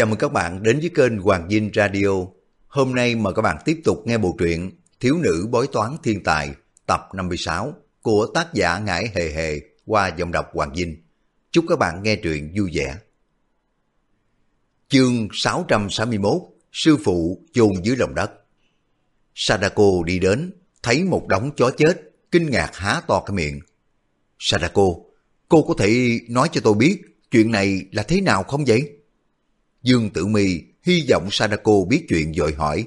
Chào mừng các bạn đến với kênh Hoàng Dinh Radio. Hôm nay mời các bạn tiếp tục nghe bộ truyện Thiếu nữ bói toán thiên tài tập 56 của tác giả Ngải Hề Hề qua giọng đọc Hoàng Dinh. Chúc các bạn nghe truyện vui vẻ. Chương 661 Sư phụ chôn dưới lòng đất Sadako đi đến, thấy một đống chó chết, kinh ngạc há to cái miệng. Sadako, cô có thể nói cho tôi biết chuyện này là thế nào không vậy? Dương Tử Mi hy vọng Sadako biết chuyện rồi hỏi.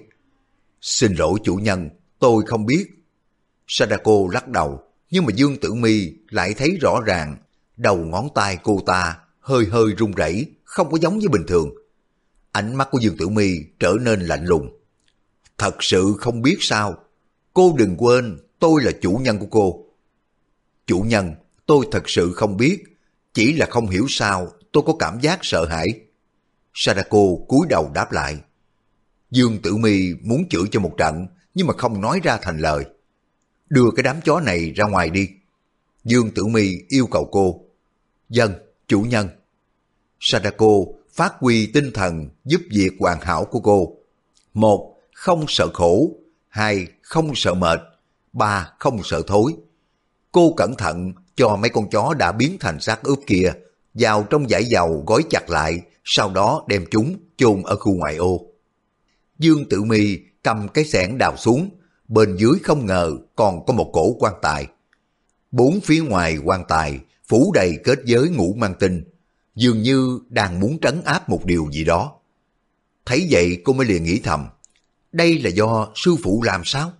Xin lỗi chủ nhân, tôi không biết. Sadako lắc đầu, nhưng mà Dương Tử Mi lại thấy rõ ràng đầu ngón tay cô ta hơi hơi run rẩy, không có giống như bình thường. Ánh mắt của Dương Tử Mi trở nên lạnh lùng. Thật sự không biết sao. Cô đừng quên, tôi là chủ nhân của cô. Chủ nhân, tôi thật sự không biết. Chỉ là không hiểu sao tôi có cảm giác sợ hãi. Sadako cúi đầu đáp lại. Dương Tử Mi muốn chửi cho một trận, nhưng mà không nói ra thành lời. Đưa cái đám chó này ra ngoài đi. Dương Tử Mi yêu cầu cô. Dân, chủ nhân. Sadako phát huy tinh thần giúp việc hoàn hảo của cô. Một, không sợ khổ. Hai, không sợ mệt. Ba, không sợ thối. Cô cẩn thận cho mấy con chó đã biến thành xác ướp kia vào trong giải dầu gói chặt lại, sau đó đem chúng chôn ở khu ngoại ô. Dương Tử Mi cầm cái xẻng đào xuống, bên dưới không ngờ còn có một cổ quan tài. Bốn phía ngoài quan tài phủ đầy kết giới ngũ mang tinh, dường như đang muốn trấn áp một điều gì đó. Thấy vậy cô mới liền nghĩ thầm, đây là do sư phụ làm sao?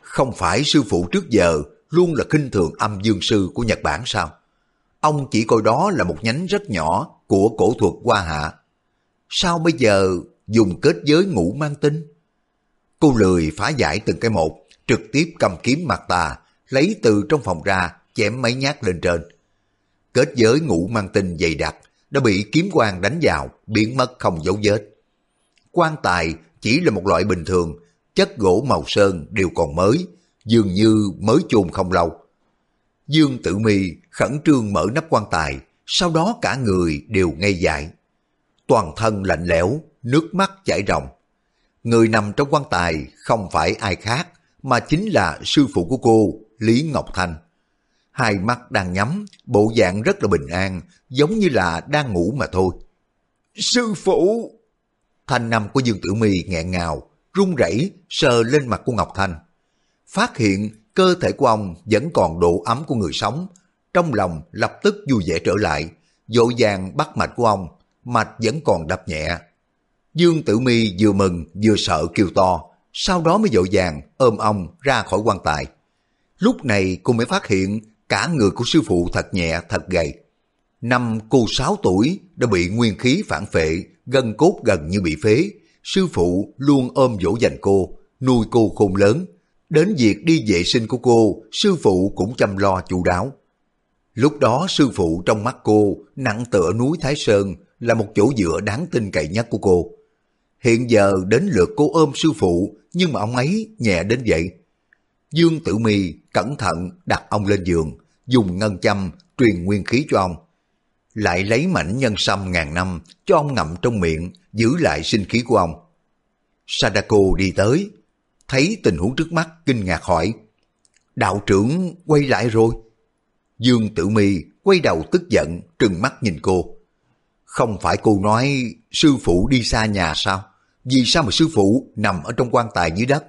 Không phải sư phụ trước giờ luôn là kinh thường âm dương sư của Nhật Bản sao? Ông chỉ coi đó là một nhánh rất nhỏ của cổ thuật Hoa Hạ. Sao bây giờ dùng kết giới ngũ mang tinh? Cô lười phá giải từng cái một, trực tiếp cầm kiếm mặt tà, lấy từ trong phòng ra, chém mấy nhát lên trên. Kết giới ngũ mang tinh dày đặc, đã bị kiếm quang đánh vào, biến mất không dấu vết. Quan tài chỉ là một loại bình thường, chất gỗ màu sơn đều còn mới, dường như mới chôn không lâu. Dương Tử Mi khẩn trương mở nắp quan tài, sau đó cả người đều ngây dại. Toàn thân lạnh lẽo, nước mắt chảy ròng. Người nằm trong quan tài không phải ai khác, mà chính là sư phụ của cô, Lý Ngọc Thanh. Hai mắt đang nhắm, bộ dạng rất là bình an, giống như là đang ngủ mà thôi. Sư phụ! Thanh nằm của Dương Tử My nghẹn ngào, run rẩy sờ lên mặt của Ngọc Thanh. Phát hiện cơ thể của ông vẫn còn độ ấm của người sống, trong lòng lập tức vui vẻ trở lại, dội vàng bắt mạch của ông, mạch vẫn còn đập nhẹ. Dương Tử Mi vừa mừng vừa sợ kêu to, sau đó mới dội vàng ôm ông ra khỏi quan tài. Lúc này cô mới phát hiện cả người của sư phụ thật nhẹ thật gầy. Năm cô 6 tuổi đã bị nguyên khí phản phệ, gân cốt gần như bị phế. Sư phụ luôn ôm dỗ dành cô, nuôi cô khôn lớn. Đến việc đi vệ sinh của cô, sư phụ cũng chăm lo chu đáo. Lúc đó sư phụ trong mắt cô nặng tựa núi Thái Sơn là một chỗ dựa đáng tin cậy nhất của cô. Hiện giờ đến lượt cô ôm sư phụ nhưng mà ông ấy nhẹ đến vậy. Dương Tử Mi cẩn thận đặt ông lên giường, dùng ngân châm truyền nguyên khí cho ông. Lại lấy mảnh nhân sâm ngàn năm cho ông ngậm trong miệng, giữ lại sinh khí của ông. Sadako đi tới, thấy tình huống trước mắt kinh ngạc hỏi, đạo trưởng quay lại rồi. Dương Tử Mi quay đầu tức giận, trừng mắt nhìn cô. Không phải cô nói sư phụ đi xa nhà sao? Vì sao mà sư phụ nằm ở trong quan tài dưới đất?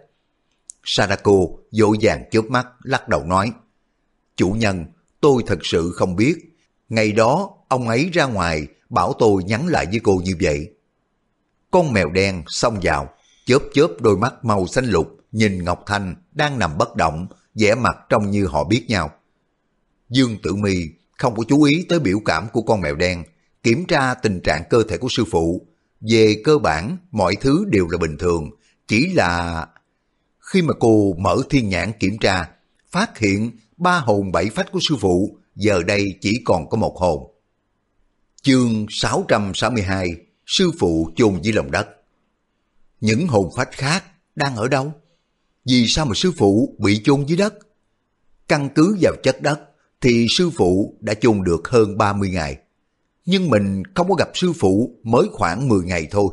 Sadako dội vàng chớp mắt lắc đầu nói. Chủ nhân, tôi thật sự không biết. Ngày đó ông ấy ra ngoài bảo tôi nhắn lại với cô như vậy. Con mèo đen xông vào, chớp chớp đôi mắt màu xanh lục nhìn Ngọc Thanh đang nằm bất động, vẻ mặt trông như họ biết nhau. Dương Tử Mi không có chú ý tới biểu cảm của con mèo đen, kiểm tra tình trạng cơ thể của sư phụ. Về cơ bản, mọi thứ đều là bình thường, chỉ là... Khi mà cô mở thiên nhãn kiểm tra, phát hiện ba hồn bảy phách của sư phụ giờ đây chỉ còn có một hồn. Chương 662 Sư phụ chôn dưới lòng đất Những hồn phách khác đang ở đâu? Vì sao mà sư phụ bị chôn dưới đất? Căn cứ vào chất đất thì sư phụ đã chôn được hơn 30 ngày. nhưng mình không có gặp sư phụ mới khoảng 10 ngày thôi.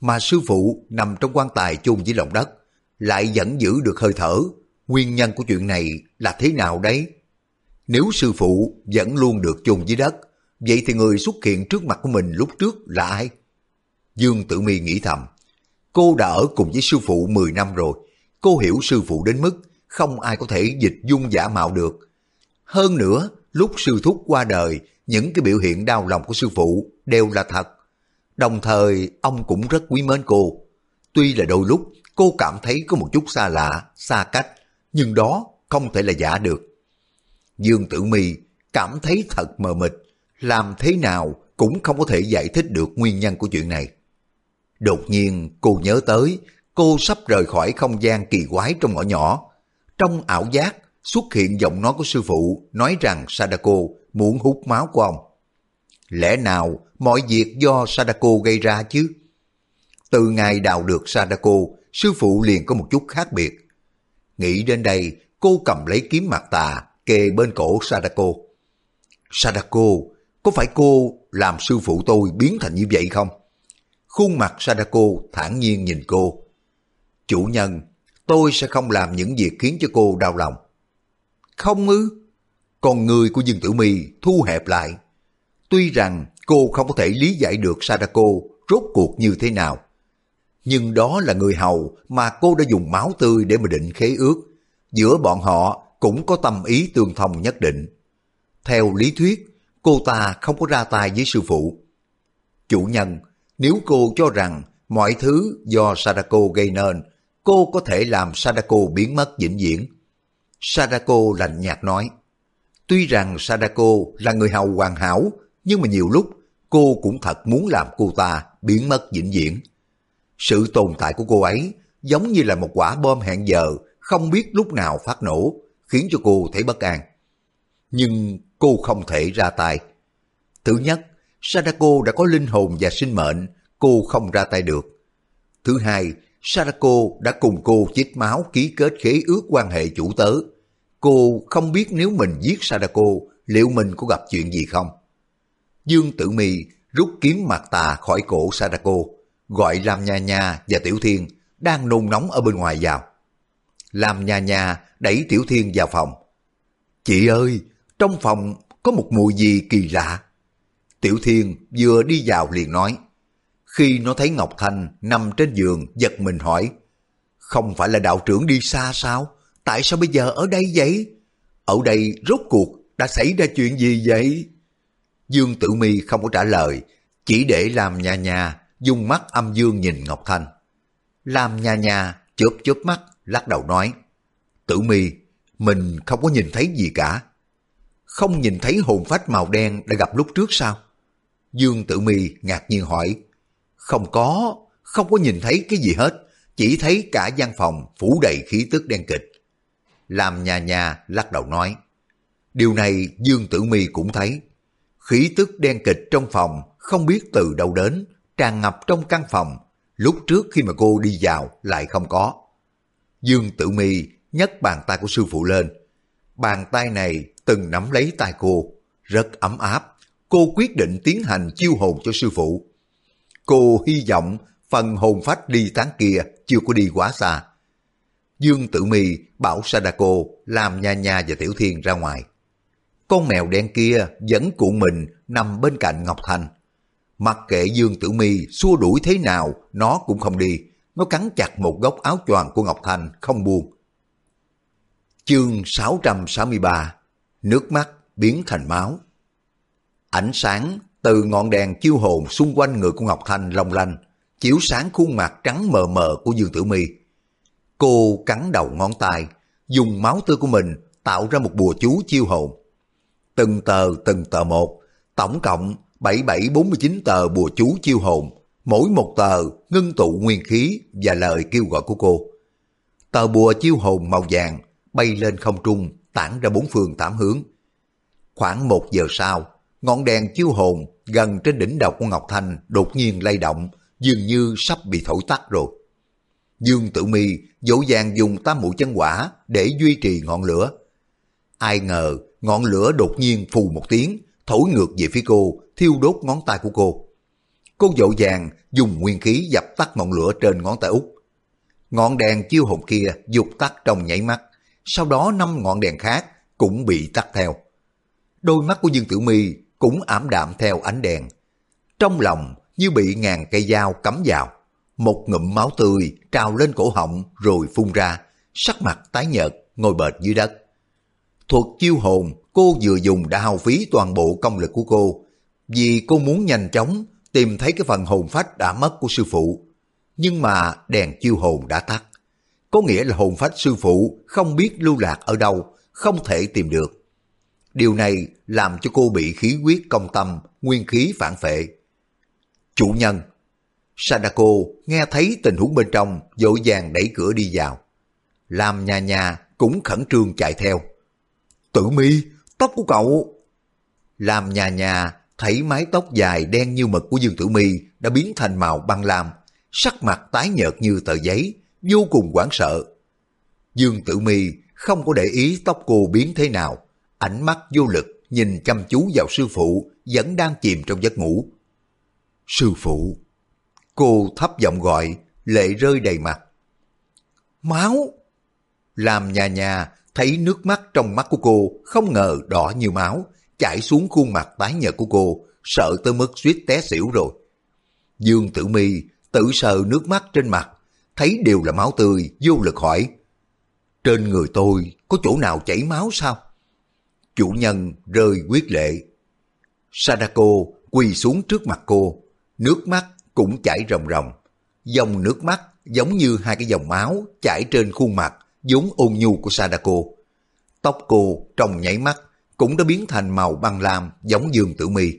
Mà sư phụ nằm trong quan tài chôn dưới lòng đất, lại vẫn giữ được hơi thở. Nguyên nhân của chuyện này là thế nào đấy? Nếu sư phụ vẫn luôn được chôn dưới đất, vậy thì người xuất hiện trước mặt của mình lúc trước là ai? Dương Tử Mi nghĩ thầm, cô đã ở cùng với sư phụ 10 năm rồi, cô hiểu sư phụ đến mức không ai có thể dịch dung giả mạo được. Hơn nữa, lúc sư thúc qua đời, những cái biểu hiện đau lòng của sư phụ đều là thật. Đồng thời, ông cũng rất quý mến cô. Tuy là đôi lúc cô cảm thấy có một chút xa lạ, xa cách, nhưng đó không thể là giả được. Dương Tử Mi cảm thấy thật mờ mịt, làm thế nào cũng không có thể giải thích được nguyên nhân của chuyện này. Đột nhiên cô nhớ tới cô sắp rời khỏi không gian kỳ quái trong ngõ nhỏ. Trong ảo giác xuất hiện giọng nói của sư phụ nói rằng Sadako muốn hút máu của ông. Lẽ nào mọi việc do Sadako gây ra chứ? Từ ngày đào được Sadako, sư phụ liền có một chút khác biệt. Nghĩ đến đây, cô cầm lấy kiếm mặt tà, kề bên cổ Sadako. Sadako, có phải cô làm sư phụ tôi biến thành như vậy không? Khuôn mặt Sadako thản nhiên nhìn cô. Chủ nhân, tôi sẽ không làm những việc khiến cho cô đau lòng. Không ư? Con người của Dương Tử Mi thu hẹp lại. Tuy rằng cô không có thể lý giải được Sadako rốt cuộc như thế nào. Nhưng đó là người hầu mà cô đã dùng máu tươi để mà định khế ước. Giữa bọn họ cũng có tâm ý tương thông nhất định. Theo lý thuyết, cô ta không có ra tay với sư phụ. Chủ nhân, nếu cô cho rằng mọi thứ do Sadako gây nên, cô có thể làm Sadako biến mất vĩnh viễn. Sadako lạnh nhạt nói, tuy rằng Sadako là người hầu hoàn hảo, nhưng mà nhiều lúc cô cũng thật muốn làm cô ta biến mất vĩnh viễn. Sự tồn tại của cô ấy giống như là một quả bom hẹn giờ không biết lúc nào phát nổ, khiến cho cô thấy bất an. Nhưng cô không thể ra tay. Thứ nhất, Sadako đã có linh hồn và sinh mệnh, cô không ra tay được. Thứ hai, Sarako đã cùng cô chích máu ký kết khế ước quan hệ chủ tớ. Cô không biết nếu mình giết Sarako liệu mình có gặp chuyện gì không? Dương Tử Mi rút kiếm mặt tà khỏi cổ Sarako, gọi Lam Nha Nha và Tiểu Thiên đang nôn nóng ở bên ngoài vào. Lam Nha Nha đẩy Tiểu Thiên vào phòng. Chị ơi, trong phòng có một mùi gì kỳ lạ. Tiểu Thiên vừa đi vào liền nói. Khi nó thấy Ngọc Thanh nằm trên giường giật mình hỏi. Không phải là đạo trưởng đi xa sao? Tại sao bây giờ ở đây vậy? Ở đây rốt cuộc đã xảy ra chuyện gì vậy? Dương Tử Mi không có trả lời, chỉ để làm nhà nhà dùng mắt âm dương nhìn Ngọc Thanh. Làm nhà nhà chớp chớp mắt lắc đầu nói. Tử Mi, mình không có nhìn thấy gì cả. Không nhìn thấy hồn phách màu đen đã gặp lúc trước sao? Dương Tử Mi ngạc nhiên hỏi. Không có, không có nhìn thấy cái gì hết, chỉ thấy cả gian phòng phủ đầy khí tức đen kịch. Làm nhà nhà lắc đầu nói. Điều này Dương Tử Mi cũng thấy. Khí tức đen kịch trong phòng không biết từ đâu đến, tràn ngập trong căn phòng. Lúc trước khi mà cô đi vào lại không có. Dương Tử Mi nhấc bàn tay của sư phụ lên. Bàn tay này từng nắm lấy tay cô, rất ấm áp. Cô quyết định tiến hành chiêu hồn cho sư phụ. Cô hy vọng phần hồn phách đi tán kia chưa có đi quá xa. Dương Tử Mì bảo Sadako làm nha nha và Tiểu Thiên ra ngoài. Con mèo đen kia vẫn cuộn mình nằm bên cạnh Ngọc Thành. Mặc kệ Dương Tử Mi xua đuổi thế nào, nó cũng không đi. Nó cắn chặt một góc áo choàng của Ngọc Thành, không buông. Chương 663 Nước mắt biến thành máu Ánh sáng từ ngọn đèn chiêu hồn xung quanh người của Ngọc Thanh long lanh, chiếu sáng khuôn mặt trắng mờ mờ của Dương Tử Mi. Cô cắn đầu ngón tay, dùng máu tươi của mình tạo ra một bùa chú chiêu hồn. Từng tờ từng tờ một, tổng cộng 7749 tờ bùa chú chiêu hồn, mỗi một tờ ngưng tụ nguyên khí và lời kêu gọi của cô. Tờ bùa chiêu hồn màu vàng bay lên không trung, tản ra bốn phương tám hướng. Khoảng một giờ sau, ngọn đèn chiêu hồn gần trên đỉnh đầu của Ngọc Thanh đột nhiên lay động, dường như sắp bị thổi tắt rồi. Dương Tử Mi dỗ dàng dùng tam mũi chân quả để duy trì ngọn lửa. Ai ngờ ngọn lửa đột nhiên phù một tiếng, thổi ngược về phía cô, thiêu đốt ngón tay của cô. Cô dỗ dàng dùng nguyên khí dập tắt ngọn lửa trên ngón tay út. Ngọn đèn chiêu hồn kia dục tắt trong nhảy mắt, sau đó năm ngọn đèn khác cũng bị tắt theo. Đôi mắt của Dương Tử Mi cũng ảm đạm theo ánh đèn. Trong lòng như bị ngàn cây dao cắm vào. Một ngụm máu tươi trào lên cổ họng rồi phun ra, sắc mặt tái nhợt, ngồi bệt dưới đất. Thuật chiêu hồn cô vừa dùng đã hao phí toàn bộ công lực của cô, vì cô muốn nhanh chóng tìm thấy cái phần hồn phách đã mất của sư phụ. Nhưng mà đèn chiêu hồn đã tắt. Có nghĩa là hồn phách sư phụ không biết lưu lạc ở đâu, không thể tìm được. Điều này làm cho cô bị khí huyết công tâm, nguyên khí phản phệ. Chủ nhân Sadako nghe thấy tình huống bên trong, dội vàng đẩy cửa đi vào. Làm nhà nhà cũng khẩn trương chạy theo. Tử mi, tóc của cậu. Làm nhà nhà thấy mái tóc dài đen như mực của Dương Tử Mi đã biến thành màu băng lam, sắc mặt tái nhợt như tờ giấy, vô cùng hoảng sợ. Dương Tử Mi không có để ý tóc cô biến thế nào, ánh mắt vô lực nhìn chăm chú vào sư phụ vẫn đang chìm trong giấc ngủ. Sư phụ! Cô thấp giọng gọi, lệ rơi đầy mặt. Máu! Làm nhà nhà thấy nước mắt trong mắt của cô không ngờ đỏ như máu, chảy xuống khuôn mặt tái nhợt của cô, sợ tới mức suýt té xỉu rồi. Dương Tử Mi tự sờ nước mắt trên mặt, thấy đều là máu tươi, vô lực hỏi. Trên người tôi có chỗ nào chảy máu sao? Chủ nhân rơi quyết lệ. Sadako quỳ xuống trước mặt cô, nước mắt cũng chảy ròng ròng. Dòng nước mắt giống như hai cái dòng máu chảy trên khuôn mặt vốn ôn nhu của Sadako. Tóc cô trong nhảy mắt cũng đã biến thành màu băng lam giống Dương Tử Mi.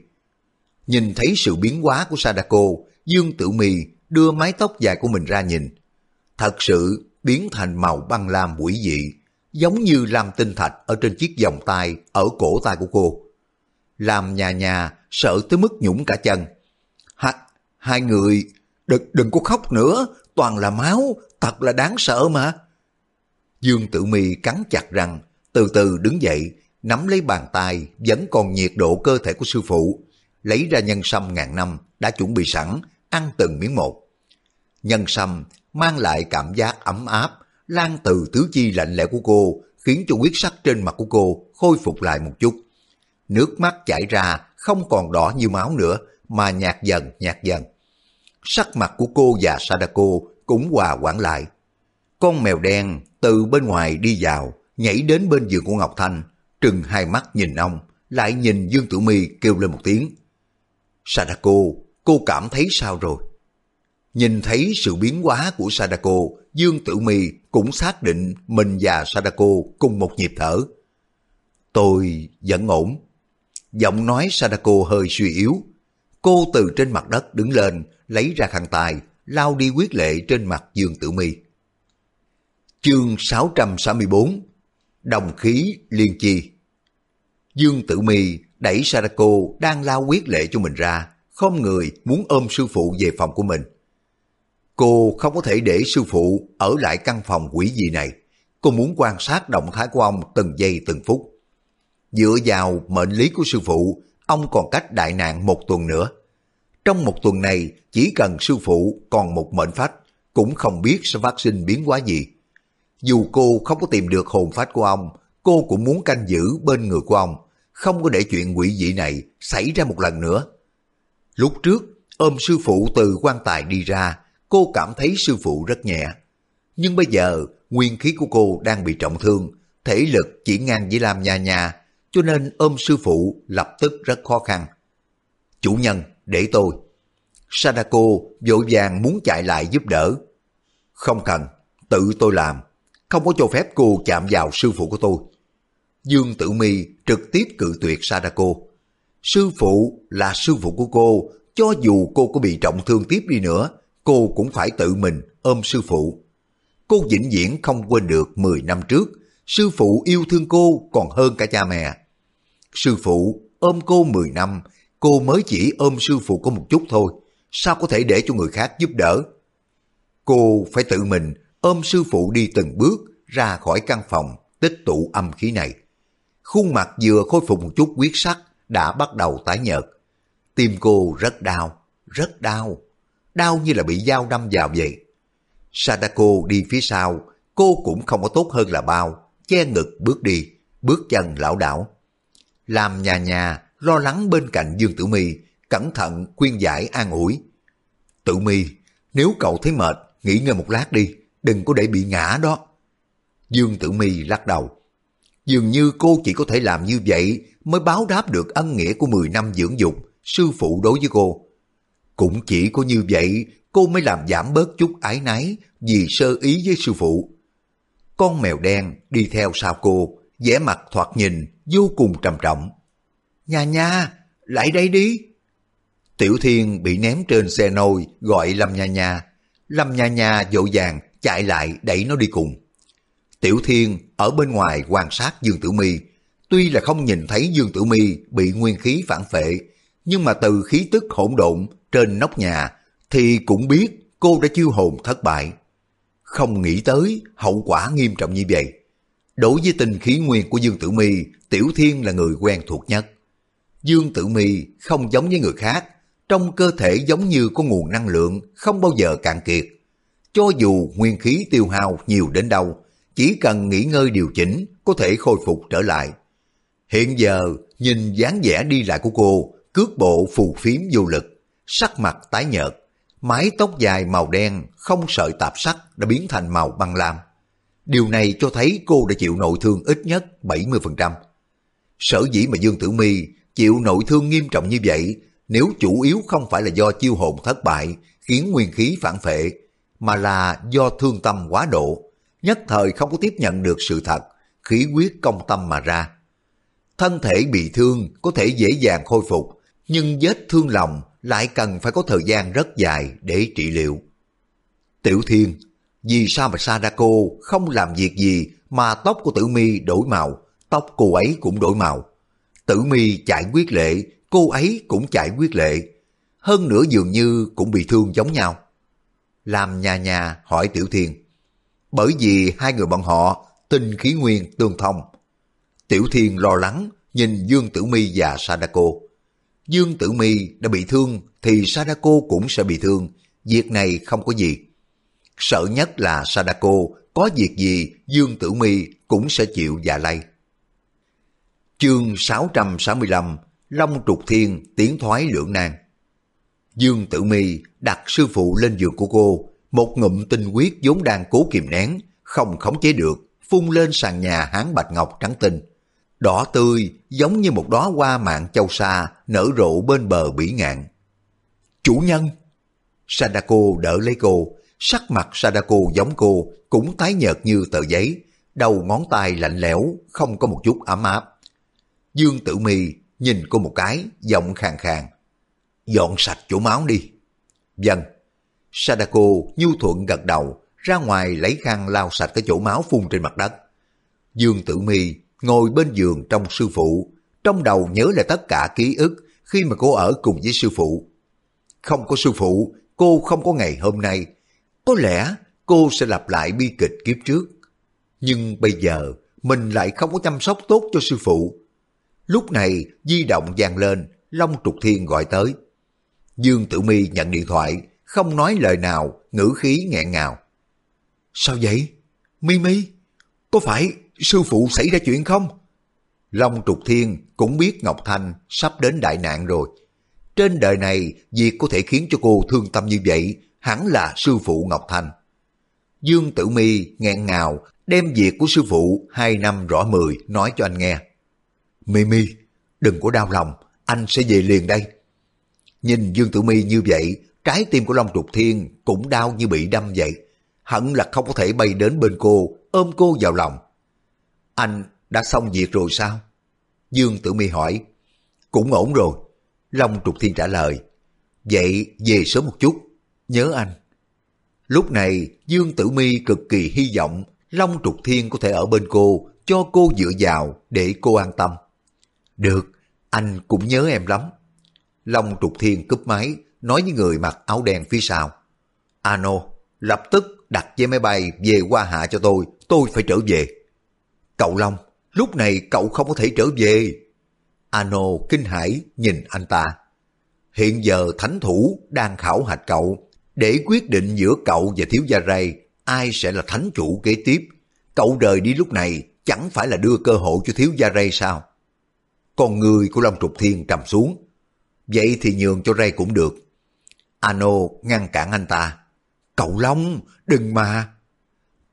Nhìn thấy sự biến hóa của Sadako, Dương Tử Mi đưa mái tóc dài của mình ra nhìn. Thật sự biến thành màu băng lam quỷ dị, giống như làm tinh thạch ở trên chiếc vòng tay ở cổ tay của cô. Làm nhà nhà sợ tới mức nhũng cả chân. Hai, hai người, đừng, đừng có khóc nữa, toàn là máu, thật là đáng sợ mà. Dương Tử Mi cắn chặt răng, từ từ đứng dậy, nắm lấy bàn tay vẫn còn nhiệt độ cơ thể của sư phụ, lấy ra nhân sâm ngàn năm đã chuẩn bị sẵn, ăn từng miếng một. Nhân sâm mang lại cảm giác ấm áp, lan từ tứ chi lạnh lẽo của cô, khiến cho huyết sắc trên mặt của cô khôi phục lại một chút. Nước mắt chảy ra không còn đỏ như máu nữa, mà nhạt dần nhạt dần. Sắc mặt của cô và Sadako cũng hòa quản lại. Con mèo đen từ bên ngoài đi vào, nhảy đến bên giường của Ngọc Thanh, trừng hai mắt nhìn ông, lại nhìn Dương Tử Mi kêu lên một tiếng. Sadako, cô cảm thấy sao rồi? Nhìn thấy sự biến hóa của Sadako, Dương Tử Mi cũng xác định mình và Sadako cùng một nhịp thở. Tôi vẫn ổn. Giọng nói Sadako hơi suy yếu. Cô từ trên mặt đất đứng lên, lấy ra khăn tài, lau đi quyết lệ trên mặt Dương Tử Mi. Chương 664 Đồng khí liên chi Dương Tử Mi đẩy Sadako đang lao quyết lệ cho mình ra, không người muốn ôm sư phụ về phòng của mình. Cô không có thể để sư phụ ở lại căn phòng quỷ gì này. Cô muốn quan sát động thái của ông từng giây từng phút. Dựa vào mệnh lý của sư phụ, ông còn cách đại nạn một tuần nữa. Trong một tuần này, chỉ cần sư phụ còn một mệnh phách, cũng không biết sẽ phát sinh biến hóa gì. Dù cô không có tìm được hồn phách của ông, cô cũng muốn canh giữ bên người của ông, không có để chuyện quỷ dị này xảy ra một lần nữa. Lúc trước, ôm sư phụ từ quan tài đi ra, cô cảm thấy sư phụ rất nhẹ. Nhưng bây giờ, nguyên khí của cô đang bị trọng thương, thể lực chỉ ngang với Lam Nha Nha, cho nên ôm sư phụ lập tức rất khó khăn. Chủ nhân, để tôi. Sadako vội vàng muốn chạy lại giúp đỡ. Không cần, tự tôi làm. Không có cho phép cô chạm vào sư phụ của tôi. Dương Tử Mi trực tiếp cự tuyệt Sadako. Sư phụ là sư phụ của cô, cho dù cô có bị trọng thương tiếp đi nữa, cô cũng phải tự mình ôm sư phụ. Cô vĩnh viễn không quên được 10 năm trước, sư phụ yêu thương cô còn hơn cả cha mẹ. Sư phụ ôm cô 10 năm, cô mới chỉ ôm sư phụ có một chút thôi, sao có thể để cho người khác giúp đỡ? Cô phải tự mình ôm sư phụ đi từng bước ra khỏi căn phòng tích tụ âm khí này. Khuôn mặt vừa khôi phục một chút quyết sắc, đã bắt đầu tái nhợt. Tim cô rất đau, rất đau, đau như là bị dao đâm vào vậy. Sadako đi phía sau, cô cũng không có tốt hơn là bao, che ngực bước đi, bước chân lão đảo. Làm nhà nhà lo lắng bên cạnh Dương Tử Mi, cẩn thận khuyên giải an ủi. Tử Mi, nếu cậu thấy mệt, nghỉ ngơi một lát đi, đừng có để bị ngã đó. Dương Tử Mi lắc đầu. Dường như cô chỉ có thể làm như vậy mới báo đáp được ân nghĩa của 10 năm dưỡng dục sư phụ đối với cô. Cũng chỉ có như vậy cô mới làm giảm bớt chút ái náy vì sơ ý với sư phụ. Con mèo đen đi theo sau cô, vẻ mặt thoạt nhìn vô cùng trầm trọng. Nha nha, lại đây đi. Tiểu Thiên bị ném trên xe nôi gọi Lâm Nha Nha. Lâm Nha Nha dội vàng chạy lại đẩy nó đi cùng. Tiểu Thiên ở bên ngoài quan sát Dương Tử Mi, tuy là không nhìn thấy Dương Tử Mi bị nguyên khí phản phệ, nhưng mà từ khí tức hỗn độn trên nóc nhà thì cũng biết cô đã chiêu hồn thất bại. Không nghĩ tới hậu quả nghiêm trọng như vậy. Đối với tình khí nguyên của Dương Tử Mi, Tiểu Thiên là người quen thuộc nhất. Dương Tử Mi không giống với người khác, trong cơ thể giống như có nguồn năng lượng không bao giờ cạn kiệt. Cho dù nguyên khí tiêu hao nhiều đến đâu, chỉ cần nghỉ ngơi điều chỉnh có thể khôi phục trở lại. Hiện giờ, nhìn dáng vẻ đi lại của cô, cước bộ phù phiếm vô lực, sắc mặt tái nhợt, mái tóc dài màu đen không sợi tạp sắc đã biến thành màu băng lam. Điều này cho thấy cô đã chịu nội thương ít nhất 70%. Sở dĩ mà Dương Tử Mi chịu nội thương nghiêm trọng như vậy, nếu chủ yếu không phải là do chiêu hồn thất bại khiến nguyên khí phản phệ, mà là do thương tâm quá độ, nhất thời không có tiếp nhận được sự thật, khí quyết công tâm mà ra. Thân thể bị thương có thể dễ dàng khôi phục, nhưng vết thương lòng lại cần phải có thời gian rất dài để trị liệu. Tiểu Thiên, vì sao mà Sadako không làm việc gì mà tóc của Tử Mi đổi màu, tóc cô ấy cũng đổi màu. Tử Mi chạy quyết lệ, cô ấy cũng chạy quyết lệ. Hơn nữa dường như cũng bị thương giống nhau. Làm nhà nhà hỏi Tiểu Thiên. Bởi vì hai người bọn họ tinh khí nguyên tương thông. Tiểu Thiên lo lắng nhìn Dương Tử Mi và Sadako. Dương Tử Mi đã bị thương thì Sadako cũng sẽ bị thương. Việc này không có gì. Sợ nhất là Sadako có việc gì Dương Tử Mi cũng sẽ chịu dạ lây. Chương 665 Long Trục Thiên tiến thoái lưỡng nan Dương Tử Mi đặt sư phụ lên giường của cô, một ngụm tinh huyết vốn đang cố kìm nén, không khống chế được, phun lên sàn nhà hán bạch ngọc trắng tinh. Đỏ tươi giống như một đóa hoa mạng châu sa nở rộ bên bờ bỉ ngạn. Chủ nhân! Sadako đỡ lấy cô, sắc mặt Sadako giống cô, cũng tái nhợt như tờ giấy, đầu ngón tay lạnh lẽo, không có một chút ấm áp. Dương Tử Mi nhìn cô một cái, giọng khàn khàn. Dọn sạch chỗ máu đi. Vâng. Sadako nhu thuận gật đầu, ra ngoài lấy khăn lau sạch cái chỗ máu phun trên mặt đất. Dương Tử Mi ngồi bên giường trong sư phụ, trong đầu nhớ lại tất cả ký ức khi mà cô ở cùng với sư phụ. Không có sư phụ, cô không có ngày hôm nay. Có lẽ cô sẽ lặp lại bi kịch kiếp trước. Nhưng bây giờ, mình lại không có chăm sóc tốt cho sư phụ. Lúc này, di động vang lên, Long Trục Thiên gọi tới. Dương Tử Mi nhận điện thoại, không nói lời nào, ngữ khí nghẹn ngào. Sao vậy? Mi Mi, có phải sư phụ xảy ra chuyện không? Long Trục Thiên cũng biết Ngọc Thanh sắp đến đại nạn rồi. Trên đời này, việc có thể khiến cho cô thương tâm như vậy hẳn là sư phụ Ngọc Thanh. Dương Tử Mi nghẹn ngào đem việc của sư phụ hai năm rõ mười nói cho anh nghe. Mi Mi, đừng có đau lòng, anh sẽ về liền đây. Nhìn Dương Tử Mi như vậy, trái tim của Long Trục Thiên cũng đau như bị đâm vậy. Hận là không có thể bay đến bên cô, ôm cô vào lòng. Anh đã xong việc rồi sao? Dương Tử Mi hỏi. Cũng ổn rồi. Long Trục Thiên trả lời. Vậy về sớm một chút, nhớ anh. Lúc này Dương Tử Mi cực kỳ hy vọng Long Trục Thiên có thể ở bên cô, cho cô dựa vào để cô an tâm. Được, anh cũng nhớ em lắm. Long Trục Thiên cúp máy, nói với người mặc áo đen phía sau. Ano, lập tức đặt vé máy bay về qua hạ cho tôi, tôi phải trở về. Cậu Long, lúc này cậu không có thể trở về. Ano kinh hãi nhìn anh ta. Hiện giờ thánh thủ đang khảo hạch cậu để quyết định giữa cậu và thiếu gia ray ai sẽ là thánh chủ kế tiếp. Cậu rời đi lúc này chẳng phải là đưa cơ hội cho thiếu gia ray sao? Con người của Long Trục Thiên trầm xuống. Vậy thì nhường cho ray cũng được. Ano ngăn cản anh ta. Cậu Long, đừng mà.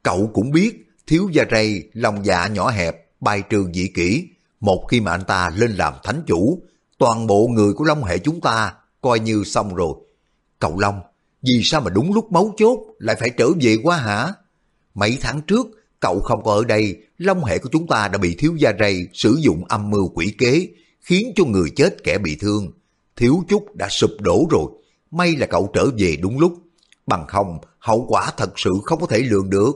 Cậu cũng biết thiếu gia rây lòng dạ nhỏ hẹp, bài trường dị kỷ. Một khi mà anh ta lên làm thánh chủ, toàn bộ người của Long hệ chúng ta coi như xong rồi. Cậu Long, vì sao mà đúng lúc máu chốt lại phải trở về quá hả? Mấy tháng trước, cậu không có ở đây, Long hệ của chúng ta đã bị thiếu gia rầy sử dụng âm mưu quỷ kế, khiến cho người chết kẻ bị thương. Thiếu chút đã sụp đổ rồi, may là cậu trở về đúng lúc. Bằng không, hậu quả thật sự không có thể lường được.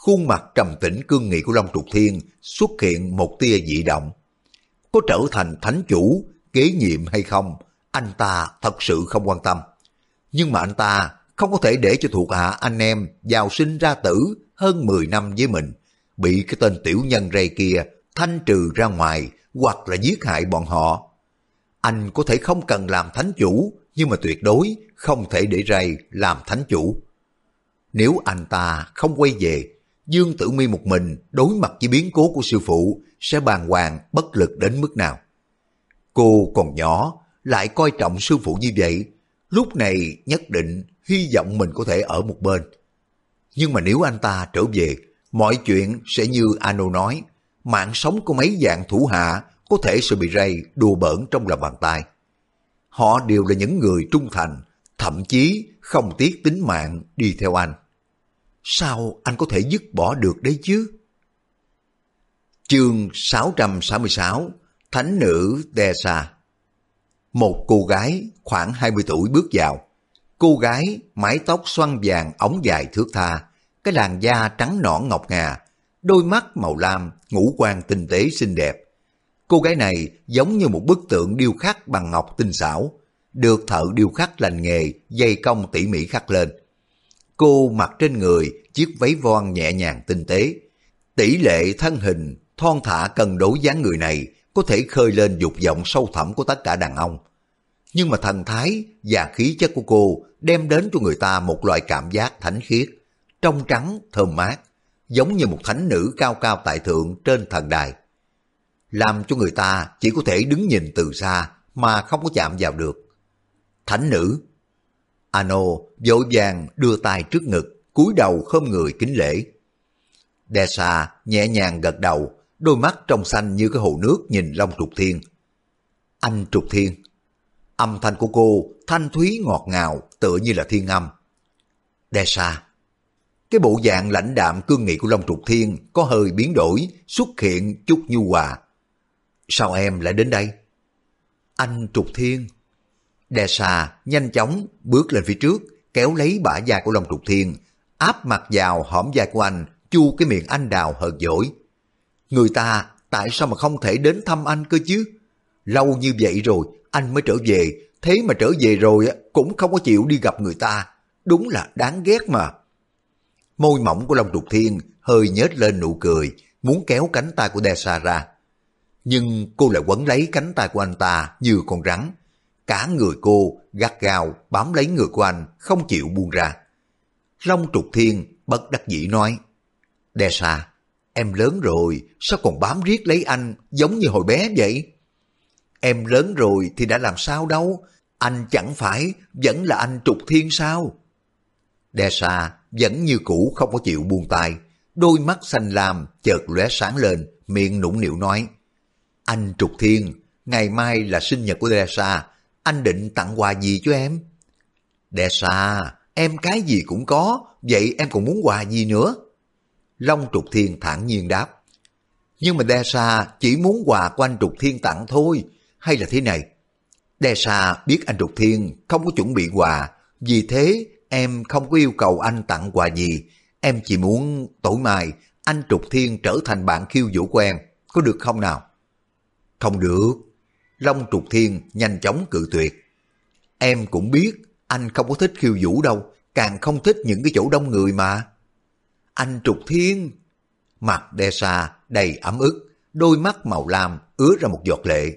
Khuôn mặt trầm tĩnh cương nghị của Long Trục Thiên xuất hiện một tia dị động. Có trở thành thánh chủ, kế nhiệm hay không, anh ta thật sự không quan tâm. Nhưng mà anh ta không có thể để cho thuộc hạ anh em giàu sinh ra tử hơn 10 năm với mình, bị cái tên tiểu nhân rây kia thanh trừ ra ngoài hoặc là giết hại bọn họ. Anh có thể không cần làm thánh chủ, nhưng mà tuyệt đối không thể để rầy làm thánh chủ. Nếu anh ta không quay về, Dương Tử Mi một mình đối mặt với biến cố của sư phụ sẽ bàng hoàng bất lực đến mức nào. Cô còn nhỏ, lại coi trọng sư phụ như vậy, lúc này nhất định hy vọng mình có thể ở một bên. Nhưng mà nếu anh ta trở về, mọi chuyện sẽ như Ano nói, mạng sống của mấy dạng thủ hạ có thể sẽ bị rây đùa bỡn trong lòng bàn tay. Họ đều là những người trung thành, thậm chí không tiếc tính mạng đi theo anh. Sao anh có thể dứt bỏ được đấy chứ? Chương 666 Thánh nữ Desa một cô gái khoảng 20 tuổi bước vào. Cô gái mái tóc xoăn vàng ống dài thước tha, cái làn da trắng nõn ngọc ngà, đôi mắt màu lam, ngũ quan tinh tế xinh đẹp. Cô gái này giống như một bức tượng điêu khắc bằng ngọc tinh xảo, được thợ điêu khắc lành nghề dây công tỉ mỉ khắc lên. Cô mặc trên người chiếc váy voan nhẹ nhàng tinh tế. Tỷ lệ thân hình, thon thả cân đối dáng người này có thể khơi lên dục vọng sâu thẳm của tất cả đàn ông. Nhưng mà thần thái và khí chất của cô đem đến cho người ta một loại cảm giác thánh khiết, trong trắng, thơm mát, giống như một thánh nữ cao cao tại thượng trên thần đài. Làm cho người ta chỉ có thể đứng nhìn từ xa mà không có chạm vào được. Thánh nữ Ano vội vàng đưa tay trước ngực, cúi đầu khom người kính lễ. Desa nhẹ nhàng gật đầu, đôi mắt trong xanh như cái hồ nước nhìn Long Trục Thiên. Anh Trục Thiên. Âm thanh của cô thanh thúy ngọt ngào tựa như là thiên âm. Desa. Cái bộ dạng lãnh đạm cương nghị của Long Trục Thiên có hơi biến đổi, xuất hiện chút nhu hòa. Sao em lại đến đây? Anh Trục Thiên. Đè xà nhanh chóng bước lên phía trước, kéo lấy bả vai của Long Trục Thiên, áp mặt vào hõm vai của anh, chu cái miệng anh đào hờn dỗi. Người ta tại sao mà không thể đến thăm anh cơ chứ? Lâu như vậy rồi, anh mới trở về, thế mà trở về rồi cũng không có chịu đi gặp người ta. Đúng là đáng ghét mà. Môi mỏng của Long Trục Thiên hơi nhếch lên nụ cười, muốn kéo cánh tay của Desa ra. Nhưng cô lại quấn lấy cánh tay của anh ta như con rắn. Cả người cô gắt gao bám lấy người của anh, không chịu buông ra. Long Trục Thiên bất đắc dĩ nói, Desa, Em lớn rồi, sao còn bám riết lấy anh giống như hồi bé vậy? Em lớn rồi thì đã làm sao đâu, anh chẳng phải vẫn là anh trục thiên sao? Đe xa vẫn như cũ không có chịu buông tay, đôi mắt xanh lam chợt lóe sáng lên, miệng nũng nịu nói. Anh trục thiên, ngày mai là sinh nhật của Đe xa, anh định tặng quà gì cho em? Đe xa, em cái gì cũng có, vậy em còn muốn quà gì nữa? Long Trục Thiên thản nhiên đáp. Nhưng mà Đe Sa chỉ muốn quà của anh Trục Thiên tặng thôi, hay là thế này? Đe Sa biết anh Trục Thiên không có chuẩn bị quà, vì thế em không có yêu cầu anh tặng quà gì. Em chỉ muốn tối mai anh Trục Thiên trở thành bạn khiêu vũ quen, có được không nào? Không được. Long Trục Thiên nhanh chóng cự tuyệt. Em cũng biết anh không có thích khiêu vũ đâu, càng không thích những cái chỗ đông người mà. Anh Trục Thiên! Mặt đe xa đầy ấm ức, đôi mắt màu lam ứa ra một giọt lệ.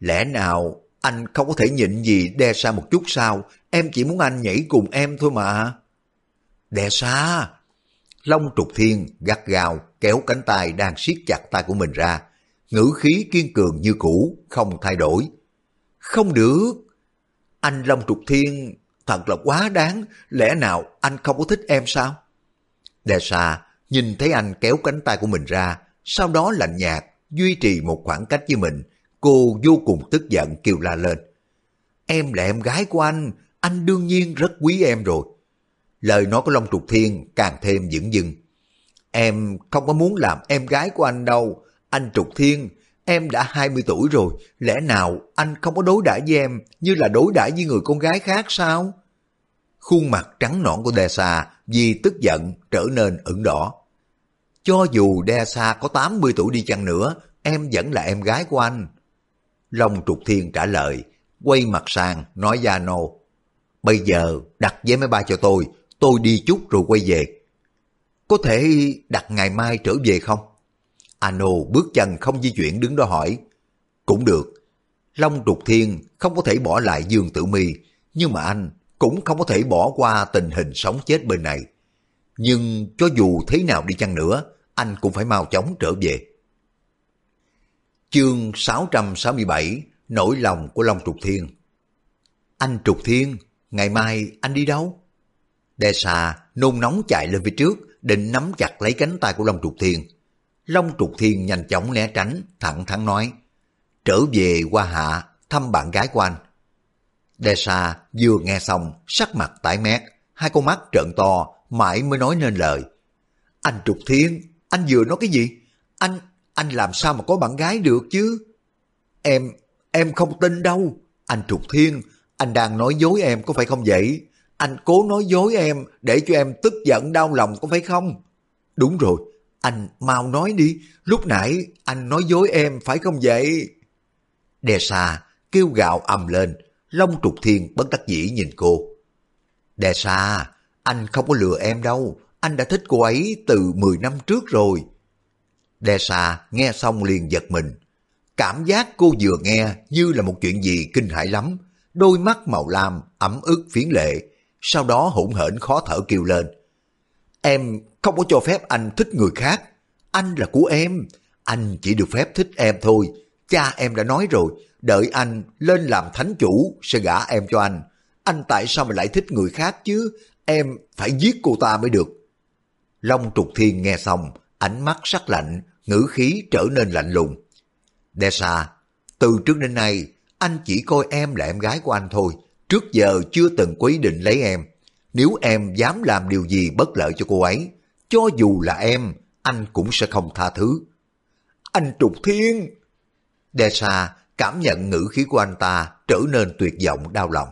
Lẽ nào anh không có thể nhịn gì đe xa một chút sao? Em chỉ muốn anh nhảy cùng em thôi mà. Đe xa! Long trục thiên gắt gào kéo cánh tay đang siết chặt tay của mình ra. Ngữ khí kiên cường như cũ, không thay đổi. Không được! Anh Long trục thiên thật là quá đáng, lẽ nào anh không có thích em sao? Đe xa nhìn thấy anh kéo cánh tay của mình ra, sau đó lạnh nhạt, duy trì một khoảng cách với mình, cô vô cùng tức giận kêu la lên. Em là em gái của anh, anh đương nhiên rất quý em rồi. Lời nói của Long Trục Thiên càng thêm dững dưng. Em không có muốn làm em gái của anh đâu. Anh Trục Thiên, em đã 20 tuổi rồi, lẽ nào anh không có đối đãi với em như là đối đãi với người con gái khác sao? Khuôn mặt trắng nõn của Desa vì tức giận trở nên ửng đỏ. Cho dù Desa có 80 tuổi đi chăng nữa, em vẫn là em gái của anh. Long Trục Thiên trả lời, quay mặt sang nói gia nô. Bây giờ đặt vé máy bay cho tôi, tôi đi chút rồi quay về. Có thể đặt ngày mai trở về không? Ano bước chân không di chuyển đứng đó hỏi. Cũng được. Long Trục Thiên không có thể bỏ lại Dương Tử Mi, nhưng mà anh cũng không có thể bỏ qua tình hình sống chết bên này. Nhưng cho dù thế nào đi chăng nữa, anh cũng phải mau chóng trở về. Chương 667 Nỗi lòng của Long Trục Thiên Anh Trục Thiên, ngày mai anh đi đâu? Đe xà nôn nóng chạy lên phía trước, định nắm chặt lấy cánh tay của Long Trục Thiên. Long Trục Thiên nhanh chóng né tránh, thẳng thắn nói, trở về qua hạ, thăm bạn gái của anh. Đe Sa vừa nghe xong, sắc mặt tái mét, hai con mắt trợn to, mãi mới nói nên lời. Anh Trục Thiên, anh vừa nói cái gì? Anh, anh làm sao mà có bạn gái được chứ? Em, em không tin đâu. Anh Trục Thiên, anh đang nói dối em có phải không vậy? Anh cố nói dối em để cho em tức giận đau lòng có phải không? Đúng rồi, anh mau nói đi, lúc nãy anh nói dối em phải không vậy? Đè xa, kêu gào ầm lên, Long Trục Thiên bất đắc dĩ nhìn cô. Đè xa, anh không có lừa em đâu, anh đã thích cô ấy từ 10 năm trước rồi. Đe xa nghe xong liền giật mình. Cảm giác cô vừa nghe như là một chuyện gì kinh hãi lắm. Đôi mắt màu lam, ẩm ướt phiến lệ. Sau đó hỗn hển khó thở kêu lên. Em không có cho phép anh thích người khác. Anh là của em. Anh chỉ được phép thích em thôi. Cha em đã nói rồi, đợi anh lên làm thánh chủ sẽ gả em cho anh. Anh tại sao mà lại thích người khác chứ? Em phải giết cô ta mới được. Long trục thiên nghe xong, ánh mắt sắc lạnh, ngữ khí trở nên lạnh lùng. Desa, từ trước đến nay, anh chỉ coi em là em gái của anh thôi, trước giờ chưa từng có ý định lấy em. Nếu em dám làm điều gì bất lợi cho cô ấy, cho dù là em, anh cũng sẽ không tha thứ. Anh Trục Thiên! Desa cảm nhận ngữ khí của anh ta trở nên tuyệt vọng đau lòng.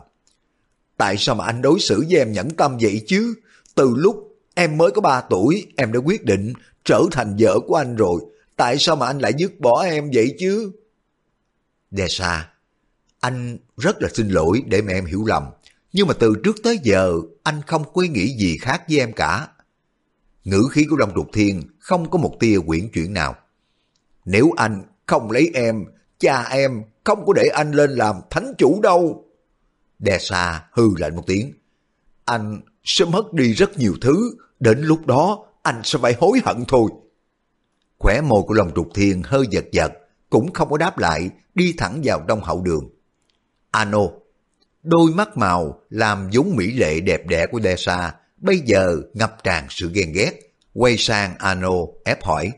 Tại sao mà anh đối xử với em nhẫn tâm vậy chứ? Từ lúc em mới có 3 tuổi, em đã quyết định trở thành vợ của anh rồi. Tại sao mà anh lại dứt bỏ em vậy chứ? Desa, anh rất là xin lỗi để mẹ em hiểu lầm. Nhưng mà từ trước tới giờ, anh không quấy nghĩ gì khác với em cả. Ngữ khí của Long Trục Thiên không có một tia quyển chuyển nào. Nếu anh không lấy em, cha em không có để anh lên làm thánh chủ đâu. Desa hư lạnh một tiếng. Anh sẽ mất đi rất nhiều thứ, đến lúc đó anh sẽ phải hối hận thôi. Khỏe môi của lòng trục thiên hơi giật giật, cũng không có đáp lại, đi thẳng vào trong hậu đường. Ano, đôi mắt màu làm giống mỹ lệ đẹp đẽ của Desa, bây giờ ngập tràn sự ghen ghét, quay sang Ano ép hỏi.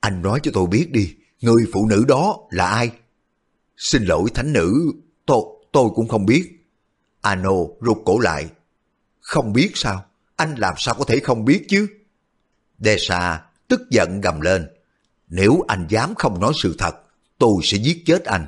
Anh nói cho tôi biết đi, người phụ nữ đó là ai? Xin lỗi thánh nữ, tôi, tôi cũng không biết. Ano rụt cổ lại. Không biết sao? Anh làm sao có thể không biết chứ? Desa tức giận gầm lên. Nếu anh dám không nói sự thật, tôi sẽ giết chết anh.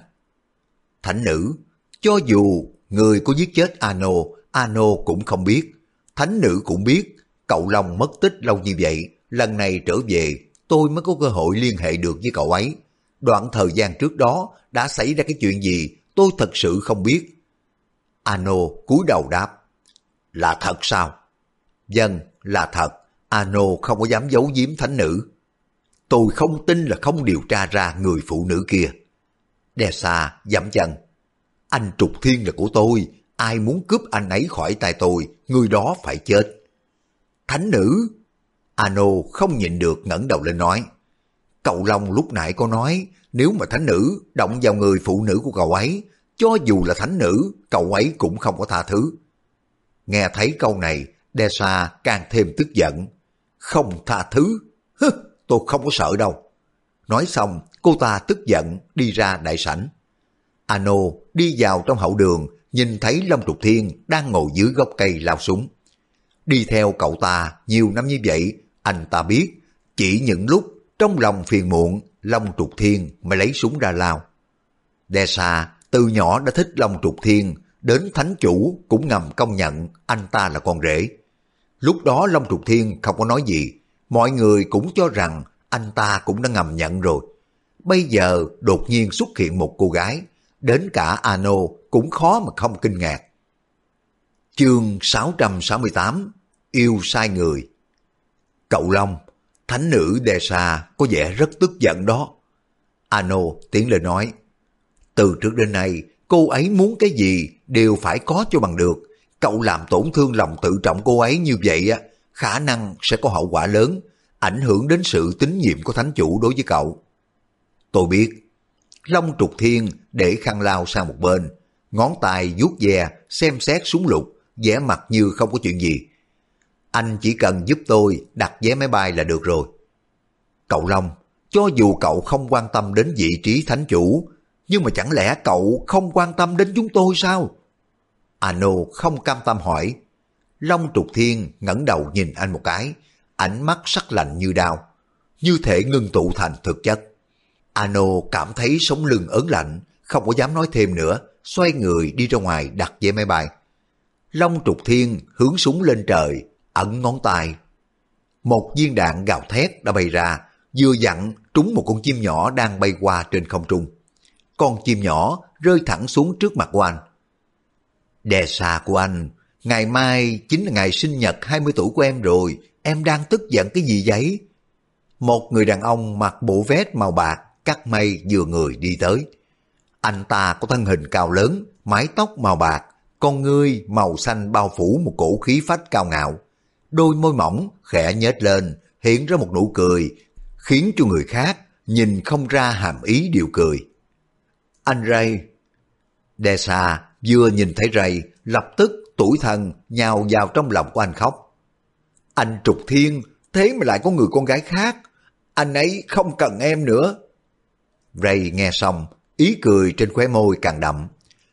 Thánh nữ, cho dù người có giết chết Ano, Ano cũng không biết. Thánh nữ cũng biết, cậu Long mất tích lâu như vậy, lần này trở về tôi mới có cơ hội liên hệ được với cậu ấy. Đoạn thời gian trước đó đã xảy ra cái chuyện gì tôi thật sự không biết. Ano cúi đầu đáp. Là thật sao? Dân, là thật. Ano không có dám giấu giếm thánh nữ. tôi không tin là không điều tra ra người phụ nữ kia. Đe xa dậm chân. Anh Trục Thiên là của tôi, ai muốn cướp anh ấy khỏi tay tôi, người đó phải chết. Thánh nữ! Ano không nhịn được ngẩng đầu lên nói. Cậu Long lúc nãy có nói, nếu mà thánh nữ động vào người phụ nữ của cậu ấy, cho dù là thánh nữ, cậu ấy cũng không có tha thứ. Nghe thấy câu này, Desa càng thêm tức giận. Không tha thứ? Hứ, tôi không có sợ đâu. Nói xong, cô ta tức giận đi ra đại sảnh. Ano đi vào trong hậu đường, nhìn thấy Long Trục Thiên đang ngồi dưới gốc cây lao súng. Đi theo cậu ta nhiều năm như vậy, anh ta biết, chỉ những lúc trong lòng phiền muộn, Long Trục Thiên mới lấy súng ra lao. Desa từ nhỏ đã thích Long Trục Thiên, đến thánh chủ cũng ngầm công nhận anh ta là con rể. Lúc đó Long Trục Thiên không có nói gì, mọi người cũng cho rằng anh ta cũng đã ngầm nhận rồi. Bây giờ đột nhiên xuất hiện một cô gái, đến cả Ano cũng khó mà không kinh ngạc. Chương 668 Yêu sai người Cậu Long, thánh nữ Đề Sa có vẻ rất tức giận đó. Ano tiến lên nói, từ trước đến nay cô ấy muốn cái gì đều phải có cho bằng được. Cậu làm tổn thương lòng tự trọng cô ấy như vậy á, khả năng sẽ có hậu quả lớn, ảnh hưởng đến sự tín nhiệm của thánh chủ đối với cậu. Tôi biết, Long trục thiên để khăn lao sang một bên, ngón tay vuốt ve xem xét súng lục, vẻ mặt như không có chuyện gì. Anh chỉ cần giúp tôi đặt vé máy bay là được rồi. Cậu Long, cho dù cậu không quan tâm đến vị trí thánh chủ, nhưng mà chẳng lẽ cậu không quan tâm đến chúng tôi sao? Ano không cam tâm hỏi. Long trục thiên ngẩng đầu nhìn anh một cái, ánh mắt sắc lạnh như đao, như thể ngưng tụ thành thực chất. Ano cảm thấy sống lưng ớn lạnh, không có dám nói thêm nữa, xoay người đi ra ngoài đặt vé máy bay. Long trục thiên hướng súng lên trời, ẩn ngón tay. Một viên đạn gào thét đã bay ra, vừa dặn trúng một con chim nhỏ đang bay qua trên không trung. Con chim nhỏ rơi thẳng xuống trước mặt của anh. Đè xa của anh, ngày mai chính là ngày sinh nhật 20 tuổi của em rồi, em đang tức giận cái gì vậy? Một người đàn ông mặc bộ vest màu bạc, cắt mây vừa người đi tới. Anh ta có thân hình cao lớn, mái tóc màu bạc, con ngươi màu xanh bao phủ một cổ khí phách cao ngạo. Đôi môi mỏng khẽ nhếch lên, hiện ra một nụ cười, khiến cho người khác nhìn không ra hàm ý điều cười. Anh Ray Desa vừa nhìn thấy Ray, lập tức tuổi thân nhào vào trong lòng của anh khóc. Anh Trục Thiên, thế mà lại có người con gái khác. Anh ấy không cần em nữa. Ray nghe xong, ý cười trên khóe môi càng đậm.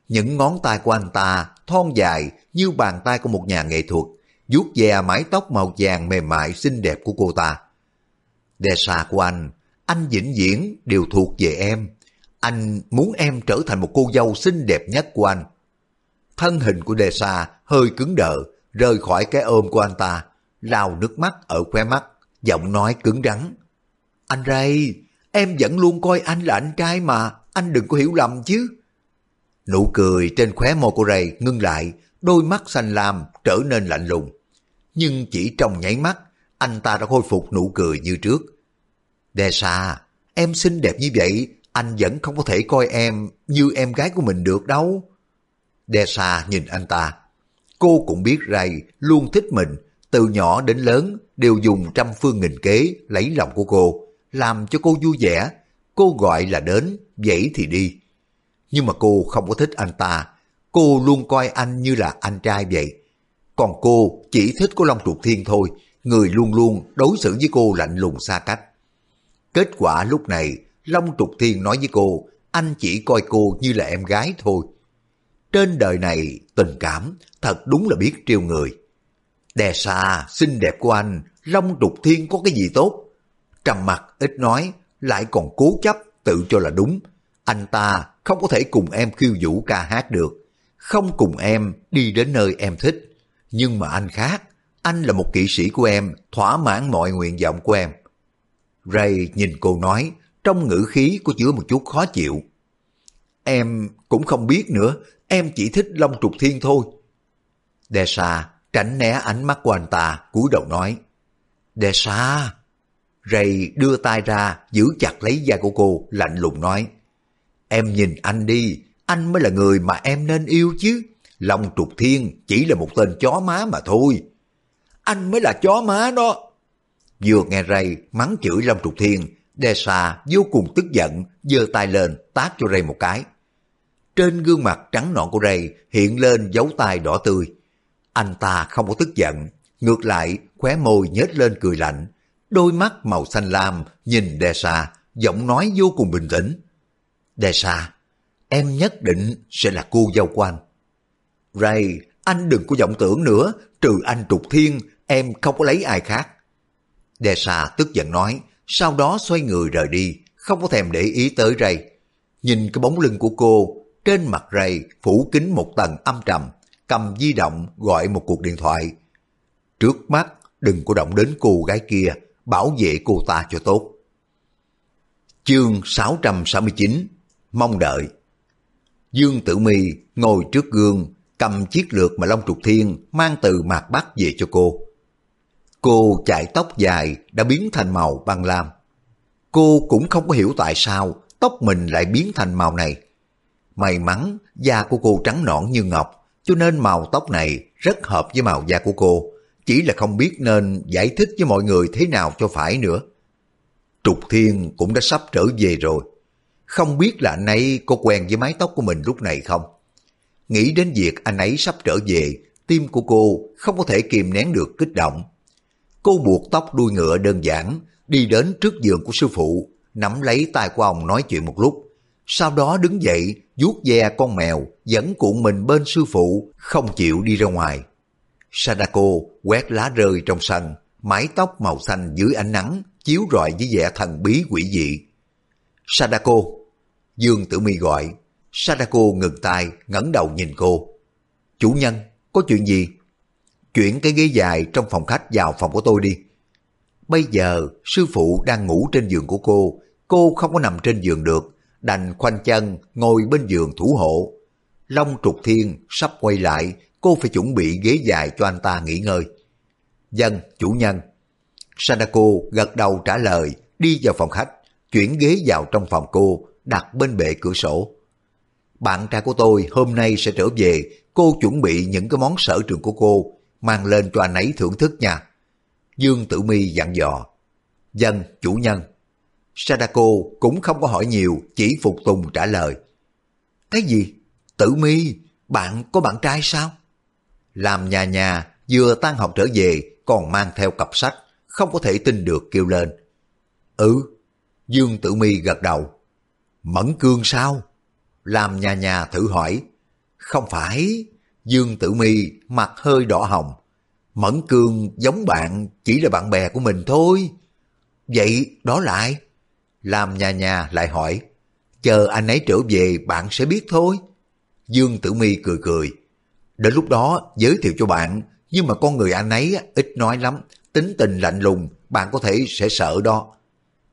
Những ngón tay của anh ta thon dài như bàn tay của một nhà nghệ thuật, vuốt ve mái tóc màu vàng mềm mại xinh đẹp của cô ta. Đề xa của anh, anh vĩnh viễn đều thuộc về em. Anh muốn em trở thành một cô dâu xinh đẹp nhất của anh. Thân hình của đề sa hơi cứng đờ, rời khỏi cái ôm của anh ta, lao nước mắt ở khóe mắt, giọng nói cứng rắn. Anh Ray, em vẫn luôn coi anh là anh trai mà, anh đừng có hiểu lầm chứ. Nụ cười trên khóe môi của Ray ngưng lại, đôi mắt xanh lam trở nên lạnh lùng. Nhưng chỉ trong nháy mắt, anh ta đã khôi phục nụ cười như trước. Đề xa, em xinh đẹp như vậy, anh vẫn không có thể coi em như em gái của mình được đâu. Đề xa nhìn anh ta. Cô cũng biết Ray luôn thích mình, từ nhỏ đến lớn đều dùng trăm phương nghìn kế lấy lòng của cô, làm cho cô vui vẻ. Cô gọi là đến, vậy thì đi. Nhưng mà cô không có thích anh ta, cô luôn coi anh như là anh trai vậy. Còn cô chỉ thích của Long Trục Thiên thôi, người luôn luôn đối xử với cô lạnh lùng xa cách. Kết quả lúc này, Long Trục Thiên nói với cô, anh chỉ coi cô như là em gái thôi. Trên đời này, tình cảm thật đúng là biết trêu người. Đè xa, xinh đẹp của anh, Long Trục Thiên có cái gì tốt? Trầm mặt, ít nói, lại còn cố chấp, tự cho là đúng. Anh ta không có thể cùng em khiêu vũ ca hát được, không cùng em đi đến nơi em thích. Nhưng mà anh khác, anh là một kỵ sĩ của em, thỏa mãn mọi nguyện vọng của em. Ray nhìn cô nói, trong ngữ khí có chứa một chút khó chịu. Em cũng không biết nữa, em chỉ thích Long Trục Thiên thôi. Desa tránh né ánh mắt của anh ta, cúi đầu nói. Desa, Ray đưa tay ra giữ chặt lấy da của cô, lạnh lùng nói. Em nhìn anh đi, anh mới là người mà em nên yêu chứ. Long trục thiên chỉ là một tên chó má mà thôi. Anh mới là chó má đó. Vừa nghe Ray mắng chửi Long trục thiên, Desa vô cùng tức giận, giơ tay lên tát cho Ray một cái. Trên gương mặt trắng nõn của Ray hiện lên dấu tay đỏ tươi. Anh ta không có tức giận, ngược lại khóe môi nhếch lên cười lạnh, đôi mắt màu xanh lam nhìn Desa, giọng nói vô cùng bình tĩnh. Desa, em nhất định sẽ là cô dâu của anh. Ray, anh đừng có vọng tưởng nữa, trừ anh trục thiên, em không có lấy ai khác. Desa tức giận nói, sau đó xoay người rời đi, không có thèm để ý tới Ray. Nhìn cái bóng lưng của cô, trên mặt Ray phủ kín một tầng âm trầm, cầm di động gọi một cuộc điện thoại. Trước mắt, đừng có động đến cô gái kia, bảo vệ cô ta cho tốt. Chương 669 Mong đợi Dương Tử Mi ngồi trước gương, cầm chiếc lược mà Long Trục Thiên mang từ Mạc Bắc về cho cô. Cô chạy tóc dài đã biến thành màu băng lam. Cô cũng không có hiểu tại sao tóc mình lại biến thành màu này. May mắn da của cô trắng nõn như ngọc, cho nên màu tóc này rất hợp với màu da của cô. Chỉ là không biết nên giải thích với mọi người thế nào cho phải nữa. Trục Thiên cũng đã sắp trở về rồi. Không biết là anh ấy có quen với mái tóc của mình lúc này không? Nghĩ đến việc anh ấy sắp trở về, tim của cô không có thể kìm nén được kích động. Cô buộc tóc đuôi ngựa đơn giản, đi đến trước giường của sư phụ, nắm lấy tay của ông nói chuyện một lúc. Sau đó đứng dậy, vuốt ve con mèo, dẫn cuộn mình bên sư phụ, không chịu đi ra ngoài. Sadako quét lá rơi trong sân, mái tóc màu xanh dưới ánh nắng, chiếu rọi với vẻ thần bí quỷ dị. Sadako, Dương Tử Mi gọi. Sadako ngừng tay, ngẩng đầu nhìn cô. Chủ nhân, có chuyện gì? Chuyển cái ghế dài trong phòng khách vào phòng của tôi đi. Bây giờ, sư phụ đang ngủ trên giường của cô. Cô không có nằm trên giường được, đành khoanh chân ngồi bên giường thủ hộ. Long trục thiên sắp quay lại, cô phải chuẩn bị ghế dài cho anh ta nghỉ ngơi. Dân, chủ nhân. Sadako gật đầu trả lời, đi vào phòng khách, chuyển ghế vào trong phòng cô, đặt bên bệ cửa sổ. Bạn trai của tôi hôm nay sẽ trở về, cô chuẩn bị những cái món sở trường của cô, mang lên cho anh ấy thưởng thức nha. Dương Tử Mi dặn dò. Dân, chủ nhân. Sadako cũng không có hỏi nhiều, chỉ phục tùng trả lời. Cái gì? Tử Mi, bạn có bạn trai sao? Làm nhà nhà, vừa tan học trở về, còn mang theo cặp sách, không có thể tin được kêu lên. Ừ, Dương Tử Mi gật đầu. Mẫn cương sao? Làm nhà nhà thử hỏi. Không phải, Dương Tử Mi mặt hơi đỏ hồng. Mẫn cương giống bạn chỉ là bạn bè của mình thôi. Vậy đó lại. Làm nhà nhà lại hỏi. Chờ anh ấy trở về bạn sẽ biết thôi. Dương Tử Mi cười cười. Đến lúc đó giới thiệu cho bạn, nhưng mà con người anh ấy ít nói lắm, tính tình lạnh lùng, bạn có thể sẽ sợ đó.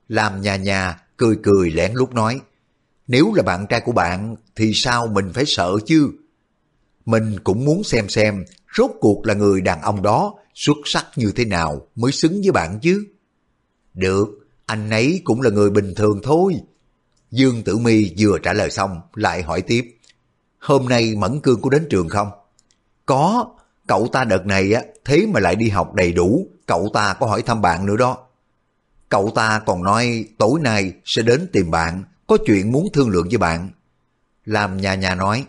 Làm nhà nhà cười cười lén lúc nói, nếu là bạn trai của bạn thì sao mình phải sợ chứ? Mình cũng muốn xem xem rốt cuộc là người đàn ông đó xuất sắc như thế nào mới xứng với bạn chứ. Được, anh ấy cũng là người bình thường thôi. Dương Tử Mi vừa trả lời xong lại hỏi tiếp. Hôm nay Mẫn Cương có đến trường không? Có, cậu ta đợt này á thế mà lại đi học đầy đủ, cậu ta có hỏi thăm bạn nữa đó. Cậu ta còn nói tối nay sẽ đến tìm bạn, có chuyện muốn thương lượng với bạn. Làm nhà nhà nói,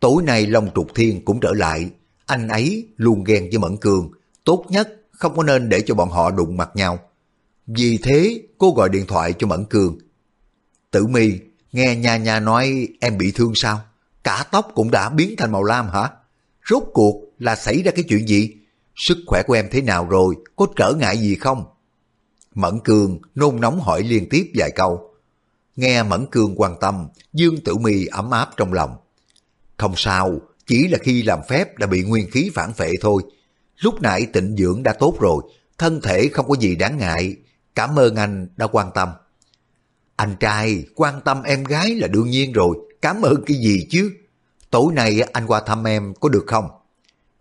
tối nay Long Trục Thiên cũng trở lại, anh ấy luôn ghen với Mẫn Cường, tốt nhất không có nên để cho bọn họ đụng mặt nhau. Vì thế cô gọi điện thoại cho Mẫn Cường. Tử mi nghe nhà nhà nói em bị thương sao? Cả tóc cũng đã biến thành màu lam hả? Rốt cuộc là xảy ra cái chuyện gì? Sức khỏe của em thế nào rồi? Có trở ngại gì không? Mẫn Cương nôn nóng hỏi liên tiếp vài câu. Nghe Mẫn Cương quan tâm, Dương Tử Mi ấm áp trong lòng. Không sao, chỉ là khi làm phép đã bị nguyên khí phản phệ thôi. Lúc nãy tịnh dưỡng đã tốt rồi, thân thể không có gì đáng ngại. Cảm ơn anh đã quan tâm. Anh trai quan tâm em gái là đương nhiên rồi, cảm ơn cái gì chứ? Tối nay anh qua thăm em có được không?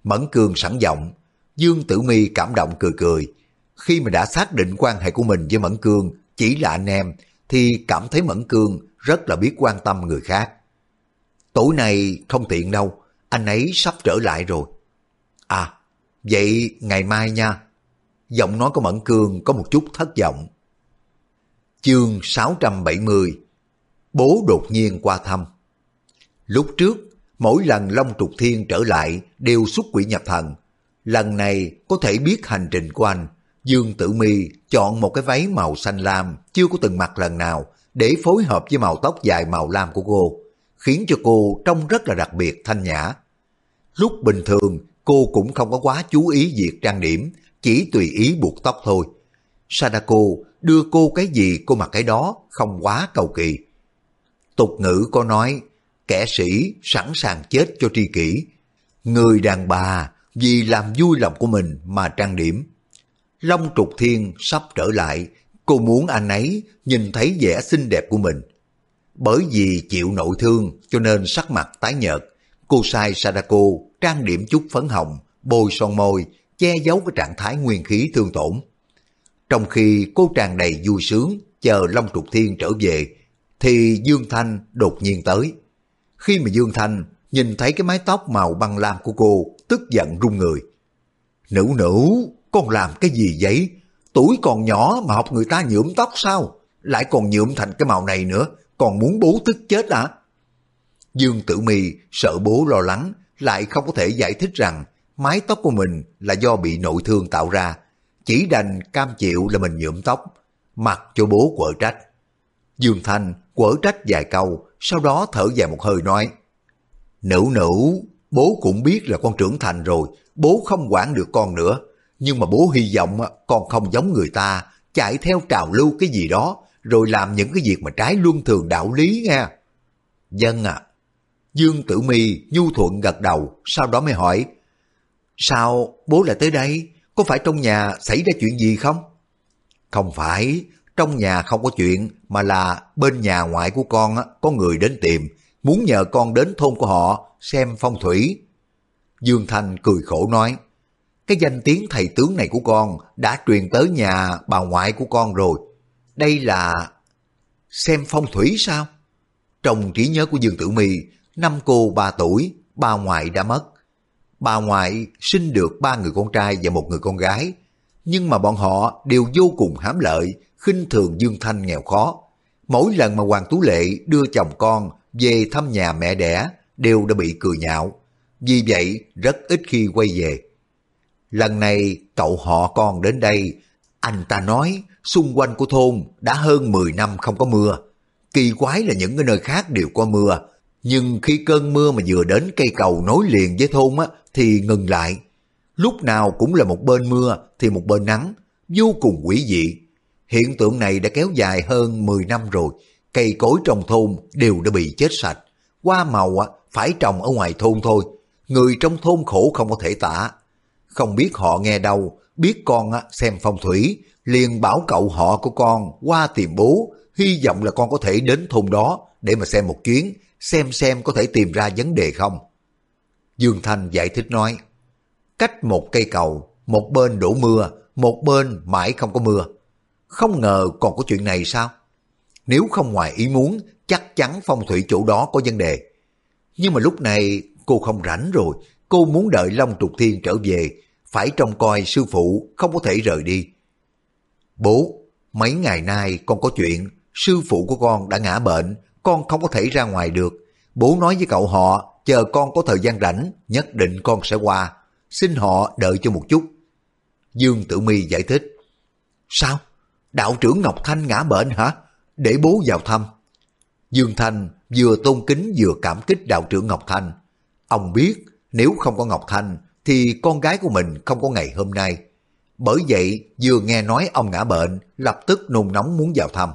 Mẫn Cường sẵn giọng, Dương Tử Mi cảm động cười cười. khi mà đã xác định quan hệ của mình với Mẫn Cường chỉ là anh em, thì cảm thấy Mẫn Cường rất là biết quan tâm người khác. Tối nay không tiện đâu, anh ấy sắp trở lại rồi. À, vậy ngày mai nha. Giọng nói của Mẫn Cường có một chút thất vọng. Chương 670 Bố đột nhiên qua thăm Lúc trước, mỗi lần Long Trục Thiên trở lại đều xuất quỷ nhập thần. Lần này có thể biết hành trình của anh. Dương Tử Mi chọn một cái váy màu xanh lam chưa có từng mặc lần nào để phối hợp với màu tóc dài màu lam của cô, khiến cho cô trông rất là đặc biệt thanh nhã. Lúc bình thường, cô cũng không có quá chú ý việc trang điểm, chỉ tùy ý buộc tóc thôi. Sadako đưa cô cái gì cô mặc cái đó, không quá cầu kỳ. Tục ngữ có nói, kẻ sĩ sẵn sàng chết cho tri kỷ. Người đàn bà vì làm vui lòng của mình mà trang điểm. Long trục thiên sắp trở lại, cô muốn anh ấy nhìn thấy vẻ xinh đẹp của mình. Bởi vì chịu nội thương cho nên sắc mặt tái nhợt, cô sai Sadako trang điểm chút phấn hồng, bôi son môi, che giấu cái trạng thái nguyên khí thương tổn. Trong khi cô tràn đầy vui sướng, chờ Long Trục Thiên trở về, thì Dương Thanh đột nhiên tới. Khi mà Dương Thanh nhìn thấy cái mái tóc màu băng lam của cô, tức giận run người. Nữ nữ, con làm cái gì vậy? Tuổi còn nhỏ mà học người ta nhuộm tóc sao? Lại còn nhuộm thành cái màu này nữa, còn muốn bố tức chết à? Dương Tử Mi sợ bố lo lắng, lại không có thể giải thích rằng mái tóc của mình là do bị nội thương tạo ra, chỉ đành cam chịu là mình nhuộm tóc, mặc cho bố quở trách. Dương Thanh quở trách vài câu, sau đó thở dài một hơi nói, Nữ nữ, bố cũng biết là con trưởng thành rồi, bố không quản được con nữa, nhưng mà bố hy vọng con không giống người ta, chạy theo trào lưu cái gì đó, rồi làm những cái việc mà trái luân thường đạo lý nha. Dân à, Dương Tử Mi nhu thuận gật đầu, sau đó mới hỏi, Sao bố lại tới đây? Có phải trong nhà xảy ra chuyện gì không? Không phải, trong nhà không có chuyện, mà là bên nhà ngoại của con có người đến tìm, muốn nhờ con đến thôn của họ xem phong thủy. Dương Thành cười khổ nói, cái danh tiếng thầy tướng này của con đã truyền tới nhà bà ngoại của con rồi. Đây là... xem phong thủy sao? Trong trí nhớ của Dương Tử My, năm cô ba tuổi, bà ngoại đã mất. Bà ngoại sinh được ba người con trai và một người con gái, nhưng mà bọn họ đều vô cùng hám lợi, khinh thường Dương Thanh nghèo khó. Mỗi lần mà Hoàng Tú Lệ đưa chồng con về thăm nhà mẹ đẻ đều đã bị cười nhạo, vì vậy rất ít khi quay về. Lần này cậu họ con đến đây, anh ta nói xung quanh của thôn đã hơn 10 năm không có mưa. Kỳ quái là những cái nơi khác đều có mưa, nhưng khi cơn mưa mà vừa đến cây cầu nối liền với thôn á, thì ngừng lại. Lúc nào cũng là một bên mưa thì một bên nắng, vô cùng quỷ dị. Hiện tượng này đã kéo dài hơn 10 năm rồi, cây cối trong thôn đều đã bị chết sạch. Hoa màu á, phải trồng ở ngoài thôn thôi, người trong thôn khổ không có thể tả. Không biết họ nghe đâu, biết con á, xem phong thủy, liền bảo cậu họ của con qua tìm bố, hy vọng là con có thể đến thôn đó để mà xem một chuyến, xem xem có thể tìm ra vấn đề không. Dương Thanh giải thích nói, cách một cây cầu, một bên đổ mưa, một bên mãi không có mưa. Không ngờ còn có chuyện này sao? Nếu không ngoài ý muốn, chắc chắn phong thủy chỗ đó có vấn đề. Nhưng mà lúc này cô không rảnh rồi, cô muốn đợi Long Trục Thiên trở về, phải trông coi sư phụ không có thể rời đi. Bố, mấy ngày nay con có chuyện, sư phụ của con đã ngã bệnh, con không có thể ra ngoài được. Bố nói với cậu họ, chờ con có thời gian rảnh, nhất định con sẽ qua. Xin họ đợi cho một chút. Dương Tử Mi giải thích. Sao? Đạo trưởng Ngọc Thanh ngã bệnh hả? Để bố vào thăm. Dương Thanh vừa tôn kính vừa cảm kích đạo trưởng Ngọc Thanh. Ông biết nếu không có Ngọc Thanh thì con gái của mình không có ngày hôm nay. Bởi vậy vừa nghe nói ông ngã bệnh, lập tức nôn nóng muốn vào thăm.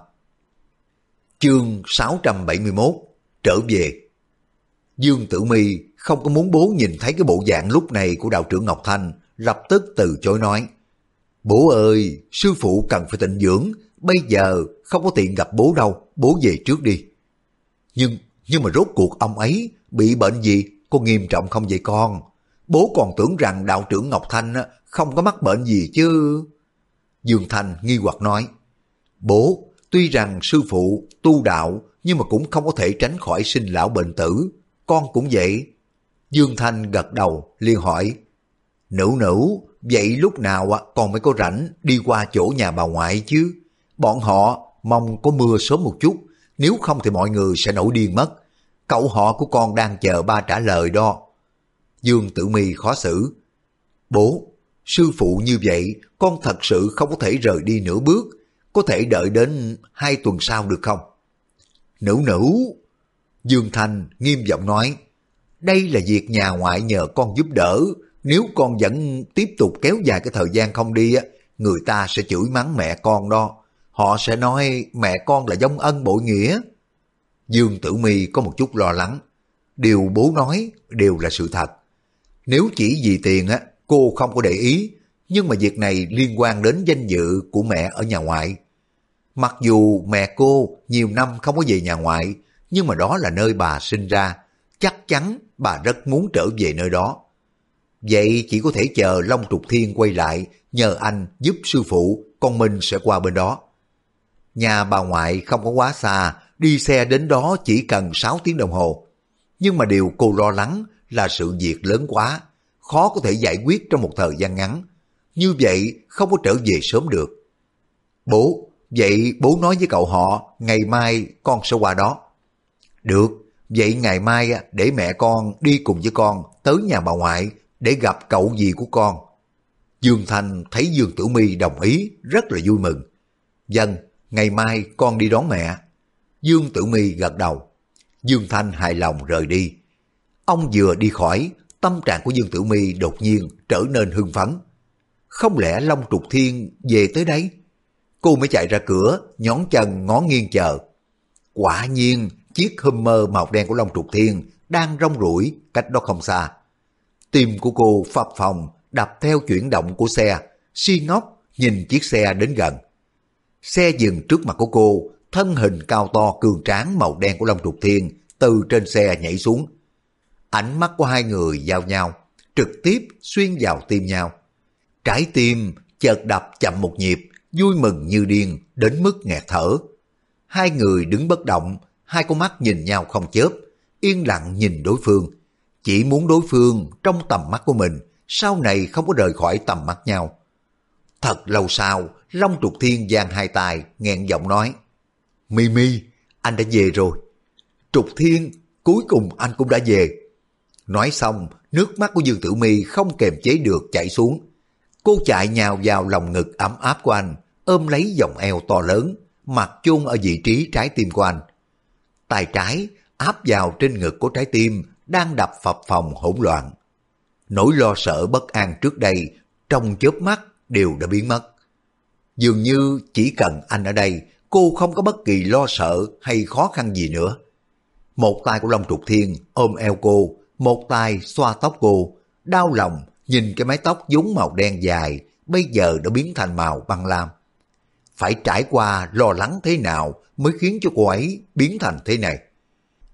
Chương 671 Trở về Dương Tử Mi không có muốn bố nhìn thấy cái bộ dạng lúc này của đạo trưởng Ngọc Thanh, lập tức từ chối nói. Bố ơi, sư phụ cần phải tịnh dưỡng, bây giờ không có tiện gặp bố đâu, bố về trước đi. Nhưng, nhưng mà rốt cuộc ông ấy bị bệnh gì, có nghiêm trọng không vậy con? Bố còn tưởng rằng đạo trưởng Ngọc Thanh không có mắc bệnh gì chứ. Dương Thanh nghi hoặc nói, Bố, tuy rằng sư phụ tu đạo nhưng mà cũng không có thể tránh khỏi sinh lão bệnh tử, con cũng vậy. Dương Thanh gật đầu, liền hỏi, Nữ nữ, vậy lúc nào con mới có rảnh đi qua chỗ nhà bà ngoại chứ? Bọn họ mong có mưa sớm một chút, nếu không thì mọi người sẽ nổi điên mất. Cậu họ của con đang chờ ba trả lời đó. Dương Tử Mi khó xử. Bố, sư phụ như vậy, con thật sự không có thể rời đi nửa bước, có thể đợi đến hai tuần sau được không? Nữ nữ, Dương Thanh nghiêm giọng nói, đây là việc nhà ngoại nhờ con giúp đỡ, nếu con vẫn tiếp tục kéo dài cái thời gian không đi, người ta sẽ chửi mắng mẹ con đó. Họ sẽ nói mẹ con là dông ân bội nghĩa. Dương Tử Mi có một chút lo lắng. Điều bố nói đều là sự thật. Nếu chỉ vì tiền á, cô không có để ý, nhưng mà việc này liên quan đến danh dự của mẹ ở nhà ngoại. Mặc dù mẹ cô nhiều năm không có về nhà ngoại, nhưng mà đó là nơi bà sinh ra. Chắc chắn bà rất muốn trở về nơi đó. Vậy chỉ có thể chờ Long Trục Thiên quay lại, nhờ anh giúp sư phụ, con mình sẽ qua bên đó. Nhà bà ngoại không có quá xa, đi xe đến đó chỉ cần 6 tiếng đồng hồ. Nhưng mà điều cô lo lắng là sự việc lớn quá, khó có thể giải quyết trong một thời gian ngắn. Như vậy không có trở về sớm được. Bố, vậy bố nói với cậu họ, ngày mai con sẽ qua đó. Được, vậy ngày mai để mẹ con đi cùng với con tới nhà bà ngoại để gặp cậu gì của con. Dương Thanh thấy Dương Tử Mi đồng ý, rất là vui mừng. Dân, ngày mai con đi đón mẹ. Dương Tử Mi gật đầu. Dương Thanh hài lòng rời đi. Ông vừa đi khỏi, tâm trạng của Dương Tử Mi đột nhiên trở nên hưng phấn. Không lẽ Long Trục Thiên về tới đấy? Cô mới chạy ra cửa, nhón chân ngó nghiêng chờ. Quả nhiên, chiếc Hummer màu đen của Long Trục Thiên đang rong ruổi cách đó không xa. Tim của cô phập phòng, đập theo chuyển động của xe, si ngốc nhìn chiếc xe đến gần. Xe dừng trước mặt của cô, thân hình cao to cường tráng màu đen của Long Trục Thiên từ trên xe nhảy xuống. Ánh mắt của hai người giao nhau, trực tiếp xuyên vào tim nhau. Trái tim chợt đập chậm một nhịp, vui mừng như điên đến mức nghẹt thở. Hai người đứng bất động, hai con mắt nhìn nhau không chớp, yên lặng nhìn đối phương. Chỉ muốn đối phương trong tầm mắt của mình, sau này không có rời khỏi tầm mắt nhau. Thật lâu sau, Long Trục Thiên giang hai tài nghẹn giọng nói. Mi Mi, anh đã về rồi. Trục Thiên, cuối cùng anh cũng đã về. Nói xong, nước mắt của Dương Tử Mi không kềm chế được chảy xuống. Cô chạy nhào vào lòng ngực ấm áp của anh, ôm lấy vòng eo to lớn, mặt chôn ở vị trí trái tim của anh. Tay trái áp vào trên ngực của trái tim đang đập phập phòng hỗn loạn. Nỗi lo sợ bất an trước đây trong chớp mắt đều đã biến mất. Dường như chỉ cần anh ở đây, cô không có bất kỳ lo sợ hay khó khăn gì nữa. Một tay của Long Trục Thiên ôm eo cô, một tay xoa tóc cô, đau lòng nhìn cái mái tóc vốn màu đen dài, bây giờ đã biến thành màu băng lam. Phải trải qua lo lắng thế nào mới khiến cho cô ấy biến thành thế này.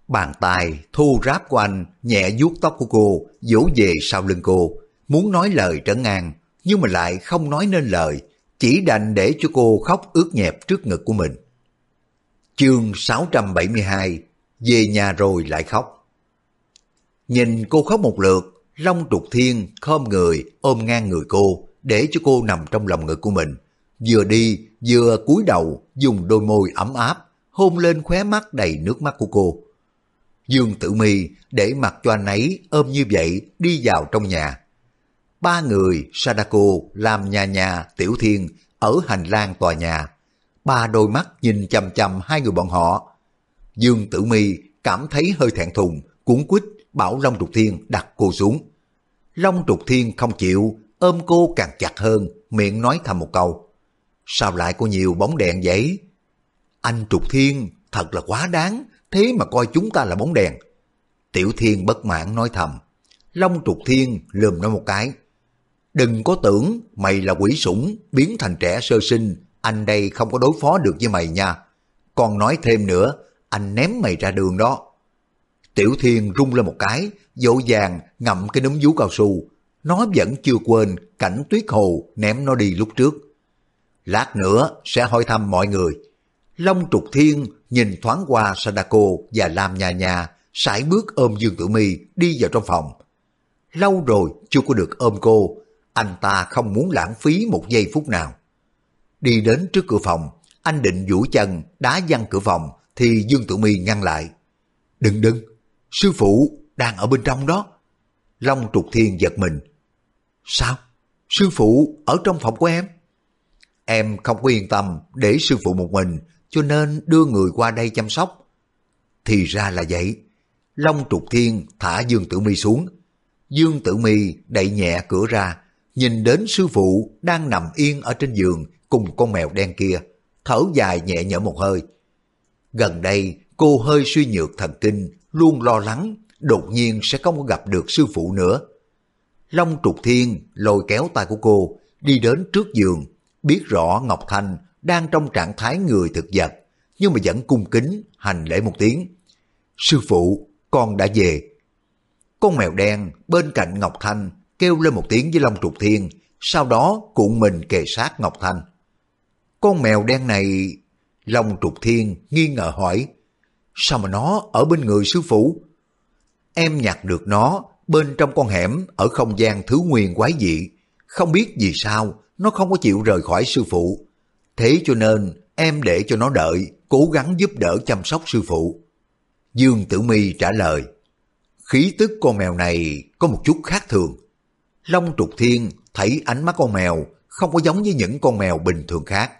Bàn tay thu ráp của anh nhẹ vuốt tóc của cô, vỗ về sau lưng cô, muốn nói lời trấn an, nhưng mà lại không nói nên lời, chỉ đành để cho cô khóc ướt nhẹp trước ngực của mình. Chương 672 Về nhà rồi lại khóc Nhìn cô khóc một lượt, Long trục thiên khom người ôm ngang người cô để cho cô nằm trong lòng ngực của mình. Vừa đi vừa cúi đầu dùng đôi môi ấm áp hôn lên khóe mắt đầy nước mắt của cô. Dương Tử Mi để mặc cho anh ấy ôm như vậy đi vào trong nhà. Ba người Sadako làm nhà nhà Tiểu Thiên ở hành lang tòa nhà. Ba đôi mắt nhìn chầm chầm hai người bọn họ. Dương Tử Mi cảm thấy hơi thẹn thùng, cuốn quýt bảo Long Trục Thiên đặt cô xuống. Long Trục Thiên không chịu, ôm cô càng chặt hơn, miệng nói thầm một câu. Sao lại có nhiều bóng đèn vậy? Anh Trục Thiên thật là quá đáng, thế mà coi chúng ta là bóng đèn. Tiểu Thiên bất mãn nói thầm. Long Trục Thiên lườm nó một cái. Đừng có tưởng mày là quỷ sủng biến thành trẻ sơ sinh, anh đây không có đối phó được với mày nha. Còn nói thêm nữa, anh ném mày ra đường đó. Tiểu Thiên rung lên một cái, dỗ dàng ngậm cái núm vú cao su. Nó vẫn chưa quên cảnh tuyết hồ ném nó đi lúc trước. Lát nữa sẽ hỏi thăm mọi người. Long trục thiên nhìn thoáng qua Sadako và Lam nhà nhà sải bước ôm Dương Tử Mi đi vào trong phòng. Lâu rồi chưa có được ôm cô, anh ta không muốn lãng phí một giây phút nào. Đi đến trước cửa phòng, anh định duỗi chân đá văng cửa phòng thì Dương Tử Mi ngăn lại. Đừng đừng, sư phụ đang ở bên trong đó. Long trục thiên giật mình. Sao? Sư phụ ở trong phòng của em? Em không có yên tâm để sư phụ một mình cho nên đưa người qua đây chăm sóc. Thì ra là vậy. Long trục thiên thả Dương Tử Mi xuống. Dương Tử Mi đẩy nhẹ cửa ra, nhìn đến sư phụ đang nằm yên ở trên giường cùng con mèo đen kia, thở dài nhẹ nhõm một hơi. Gần đây cô hơi suy nhược thần kinh, luôn lo lắng, đột nhiên sẽ không gặp được sư phụ nữa. Long trục thiên lôi kéo tay của cô, đi đến trước giường, biết rõ Ngọc Thanh đang trong trạng thái người thực vật, nhưng mà vẫn cung kính hành lễ một tiếng. Sư phụ, con đã về. Con mèo đen bên cạnh Ngọc Thanh kêu lên một tiếng với Long Trục Thiên, sau đó cuộn mình kề sát Ngọc Thanh. Con mèo đen này... Long Trục Thiên nghi ngờ hỏi, sao mà nó ở bên người sư phụ? Em nhặt được nó bên trong con hẻm ở không gian thứ nguyên quái dị, không biết vì sao nó không có chịu rời khỏi sư phụ. Thế cho nên em để cho nó đợi, cố gắng giúp đỡ chăm sóc sư phụ. Dương Tử Mi trả lời, khí tức con mèo này có một chút khác thường. Long Trục Thiên thấy ánh mắt con mèo không có giống với những con mèo bình thường khác.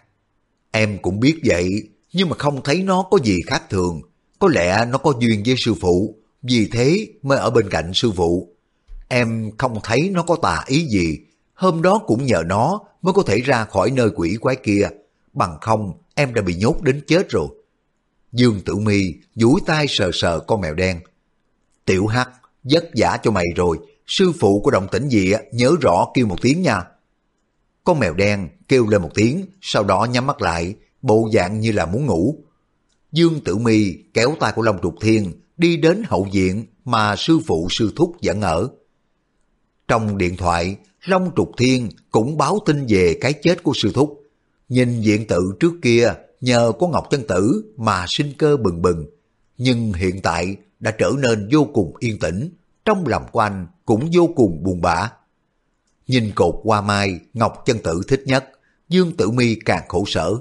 Em cũng biết vậy, nhưng mà không thấy nó có gì khác thường. Có lẽ nó có duyên với sư phụ, vì thế mới ở bên cạnh sư phụ. Em không thấy nó có tà ý gì, hôm đó cũng nhờ nó mới có thể ra khỏi nơi quỷ quái kia, bằng không em đã bị nhốt đến chết rồi. Dương Tử Mi duỗi tay sờ sờ con mèo đen. Tiểu Hắc, vất vả cho mày rồi, sư phụ của động tỉnh gì nhớ rõ kêu một tiếng nha. Con mèo đen kêu lên một tiếng, sau đó nhắm mắt lại, bộ dạng như là muốn ngủ. Dương Tử Mi kéo tay của Long Trục Thiên đi đến hậu viện mà sư phụ sư thúc dẫn ở. Trong điện thoại, Long Trục Thiên cũng báo tin về cái chết của sư thúc. Nhìn diện tự trước kia nhờ có Ngọc Chân Tử mà sinh cơ bừng bừng, nhưng hiện tại đã trở nên vô cùng yên tĩnh, trong lòng của anh cũng vô cùng buồn bã. Nhìn cột hoa mai Ngọc Chân Tử thích nhất, Dương Tử Mi càng khổ sở.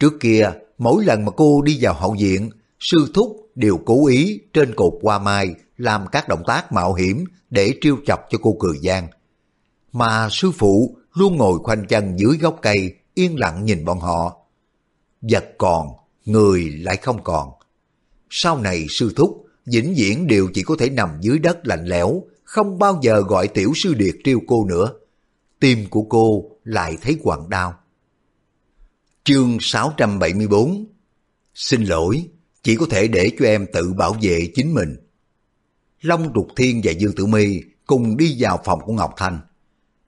Trước kia, mỗi lần mà cô đi vào hậu viện, sư thúc đều cố ý trên cột hoa mai làm các động tác mạo hiểm để trêu chọc cho cô cười gian. Mà sư phụ luôn ngồi khoanh chân dưới gốc cây, yên lặng nhìn bọn họ. Vật còn, người lại không còn. Sau này sư thúc, vĩnh viễn đều chỉ có thể nằm dưới đất lạnh lẽo, không bao giờ gọi tiểu sư điệt triêu cô nữa. Tim của cô lại thấy quặn đau. Chương 674 Xin lỗi, chỉ có thể để cho em tự bảo vệ chính mình. Long Trục Thiên và Dương Tử Mi cùng đi vào phòng của Ngọc Thanh.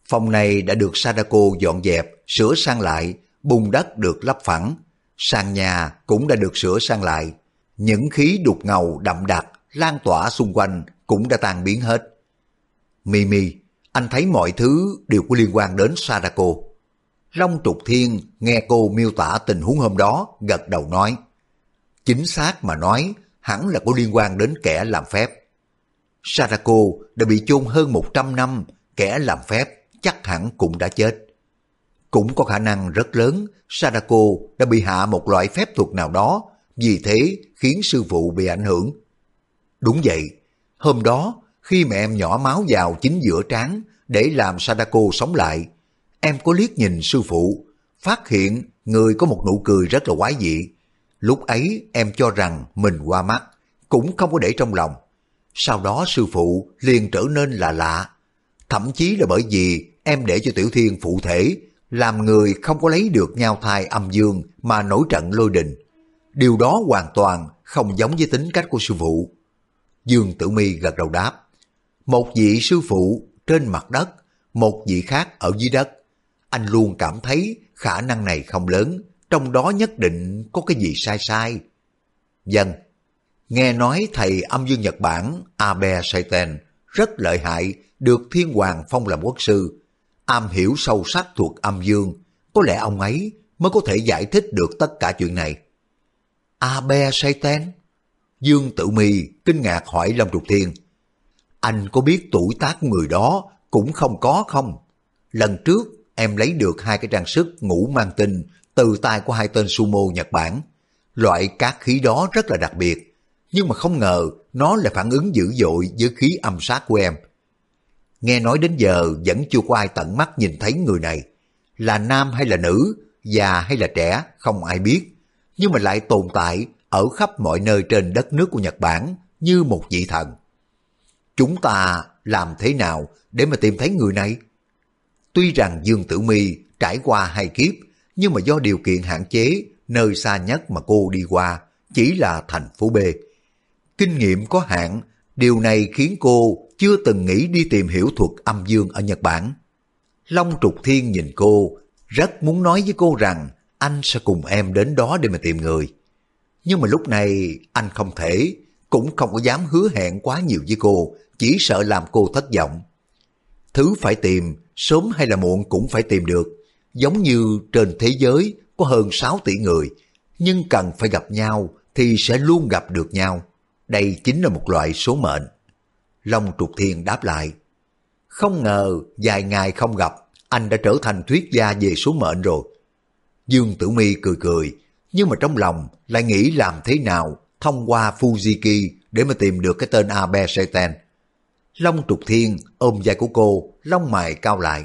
Phòng này đã được Sadako dọn dẹp, sửa sang lại, bùn đất được lắp phẳng, sàn nhà cũng đã được sửa sang lại. Những khí đục ngầu đậm đặc lan tỏa xung quanh cũng đã tan biến hết. Mimi, anh thấy mọi thứ đều có liên quan đến Sadako. Long Trục Thiên nghe cô miêu tả tình huống hôm đó, gật đầu nói. Chính xác mà nói, hẳn là có liên quan đến kẻ làm phép. Sadako đã bị chôn hơn 100 năm, kẻ làm phép chắc hẳn cũng đã chết. Cũng có khả năng rất lớn Sadako đã bị hạ một loại phép thuật nào đó, vì thế khiến sư phụ bị ảnh hưởng. Đúng vậy, hôm đó khi mẹ em nhỏ máu vào chính giữa trán để làm Sadako sống lại, em có liếc nhìn sư phụ, phát hiện người có một nụ cười rất là quái dị. Lúc ấy em cho rằng mình qua mắt, cũng không có để trong lòng. Sau đó sư phụ liền trở nên là lạ. Thậm chí là bởi vì em để cho Tiểu Thiên phụ thể, làm người không có lấy được nhau thai âm dương mà nổi trận lôi đình. Điều đó hoàn toàn không giống với tính cách của sư phụ. Dương Tử Mi gật đầu đáp. Một vị sư phụ trên mặt đất, một vị khác ở dưới đất. Anh luôn cảm thấy khả năng này không lớn, trong đó nhất định có cái gì sai sai. Dân, nghe nói thầy âm dương Nhật Bản Abe Saiten rất lợi hại, được thiên hoàng phong làm quốc sư, am hiểu sâu sắc thuộc âm dương, có lẽ ông ấy mới có thể giải thích được tất cả chuyện này. Abe Satan? Dương Tử Mi kinh ngạc hỏi Long Trục Thiên. Anh có biết tuổi tác của người đó cũng không có không? Lần trước em lấy được hai cái trang sức ngũ mang tinh từ tay của hai tên sumo Nhật Bản. Loại cát khí đó rất là đặc biệt, nhưng mà không ngờ nó lại phản ứng dữ dội với khí âm sát của em. Nghe nói đến giờ vẫn chưa có ai tận mắt nhìn thấy người này. Là nam hay là nữ, già hay là trẻ, không ai biết. Nhưng mà lại tồn tại ở khắp mọi nơi trên đất nước của Nhật Bản như một vị thần. Chúng ta làm thế nào để mà tìm thấy người này? Tuy rằng Dương Tử Mi trải qua hai kiếp, nhưng mà do điều kiện hạn chế, nơi xa nhất mà cô đi qua chỉ là thành phố B. Kinh nghiệm có hạn, điều này khiến cô chưa từng nghĩ đi tìm hiểu thuật âm dương ở Nhật Bản. Long Trục Thiên nhìn cô, rất muốn nói với cô rằng anh sẽ cùng em đến đó để mà tìm người. Nhưng mà lúc này anh không thể, cũng không có dám hứa hẹn quá nhiều với cô, chỉ sợ làm cô thất vọng. Thứ phải tìm, sớm hay là muộn cũng phải tìm được. Giống như trên thế giới có hơn 6 tỷ người, nhưng cần phải gặp nhau thì sẽ luôn gặp được nhau. Đây chính là một loại số mệnh. Long Trục Thiên đáp lại. Không ngờ vài ngày không gặp, anh đã trở thành thuyết gia về số mệnh rồi. Dương Tử Mi cười cười, nhưng mà trong lòng lại nghĩ làm thế nào thông qua Fujiki để mà tìm được cái tên Abe Satan. Long Trục Thiên ôm vai của cô, lông mày cao lại.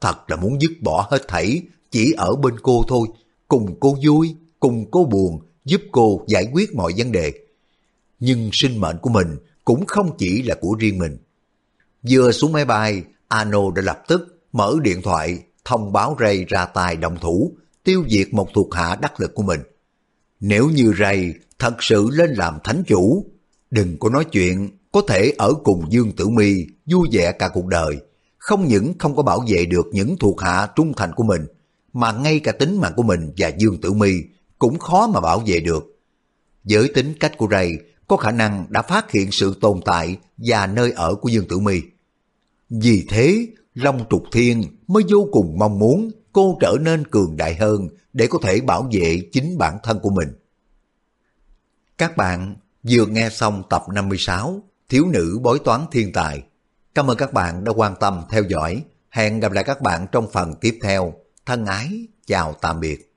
Thật là muốn dứt bỏ hết thảy, chỉ ở bên cô thôi, cùng cô vui, cùng cô buồn, giúp cô giải quyết mọi vấn đề. Nhưng sinh mệnh của mình cũng không chỉ là của riêng mình. Vừa xuống máy bay, Ano đã lập tức mở điện thoại thông báo Ray ra tài đồng thủ, tiêu diệt một thuộc hạ đắc lực của mình. Nếu như Ray thật sự lên làm thánh chủ, đừng có nói chuyện có thể ở cùng Dương Tử Mi vui vẻ cả cuộc đời, không những không có bảo vệ được những thuộc hạ trung thành của mình, mà ngay cả tính mạng của mình và Dương Tử Mi cũng khó mà bảo vệ được. Với tính cách của Ray, có khả năng đã phát hiện sự tồn tại và nơi ở của Dương Tử Mi. Vì thế, Long Trục Thiên mới vô cùng mong muốn cô trở nên cường đại hơn để có thể bảo vệ chính bản thân của mình. Các bạn vừa nghe xong tập 56 Thiếu nữ bói toán thiên tài. Cảm ơn các bạn đã quan tâm theo dõi. Hẹn gặp lại các bạn trong phần tiếp theo. Thân ái, chào tạm biệt.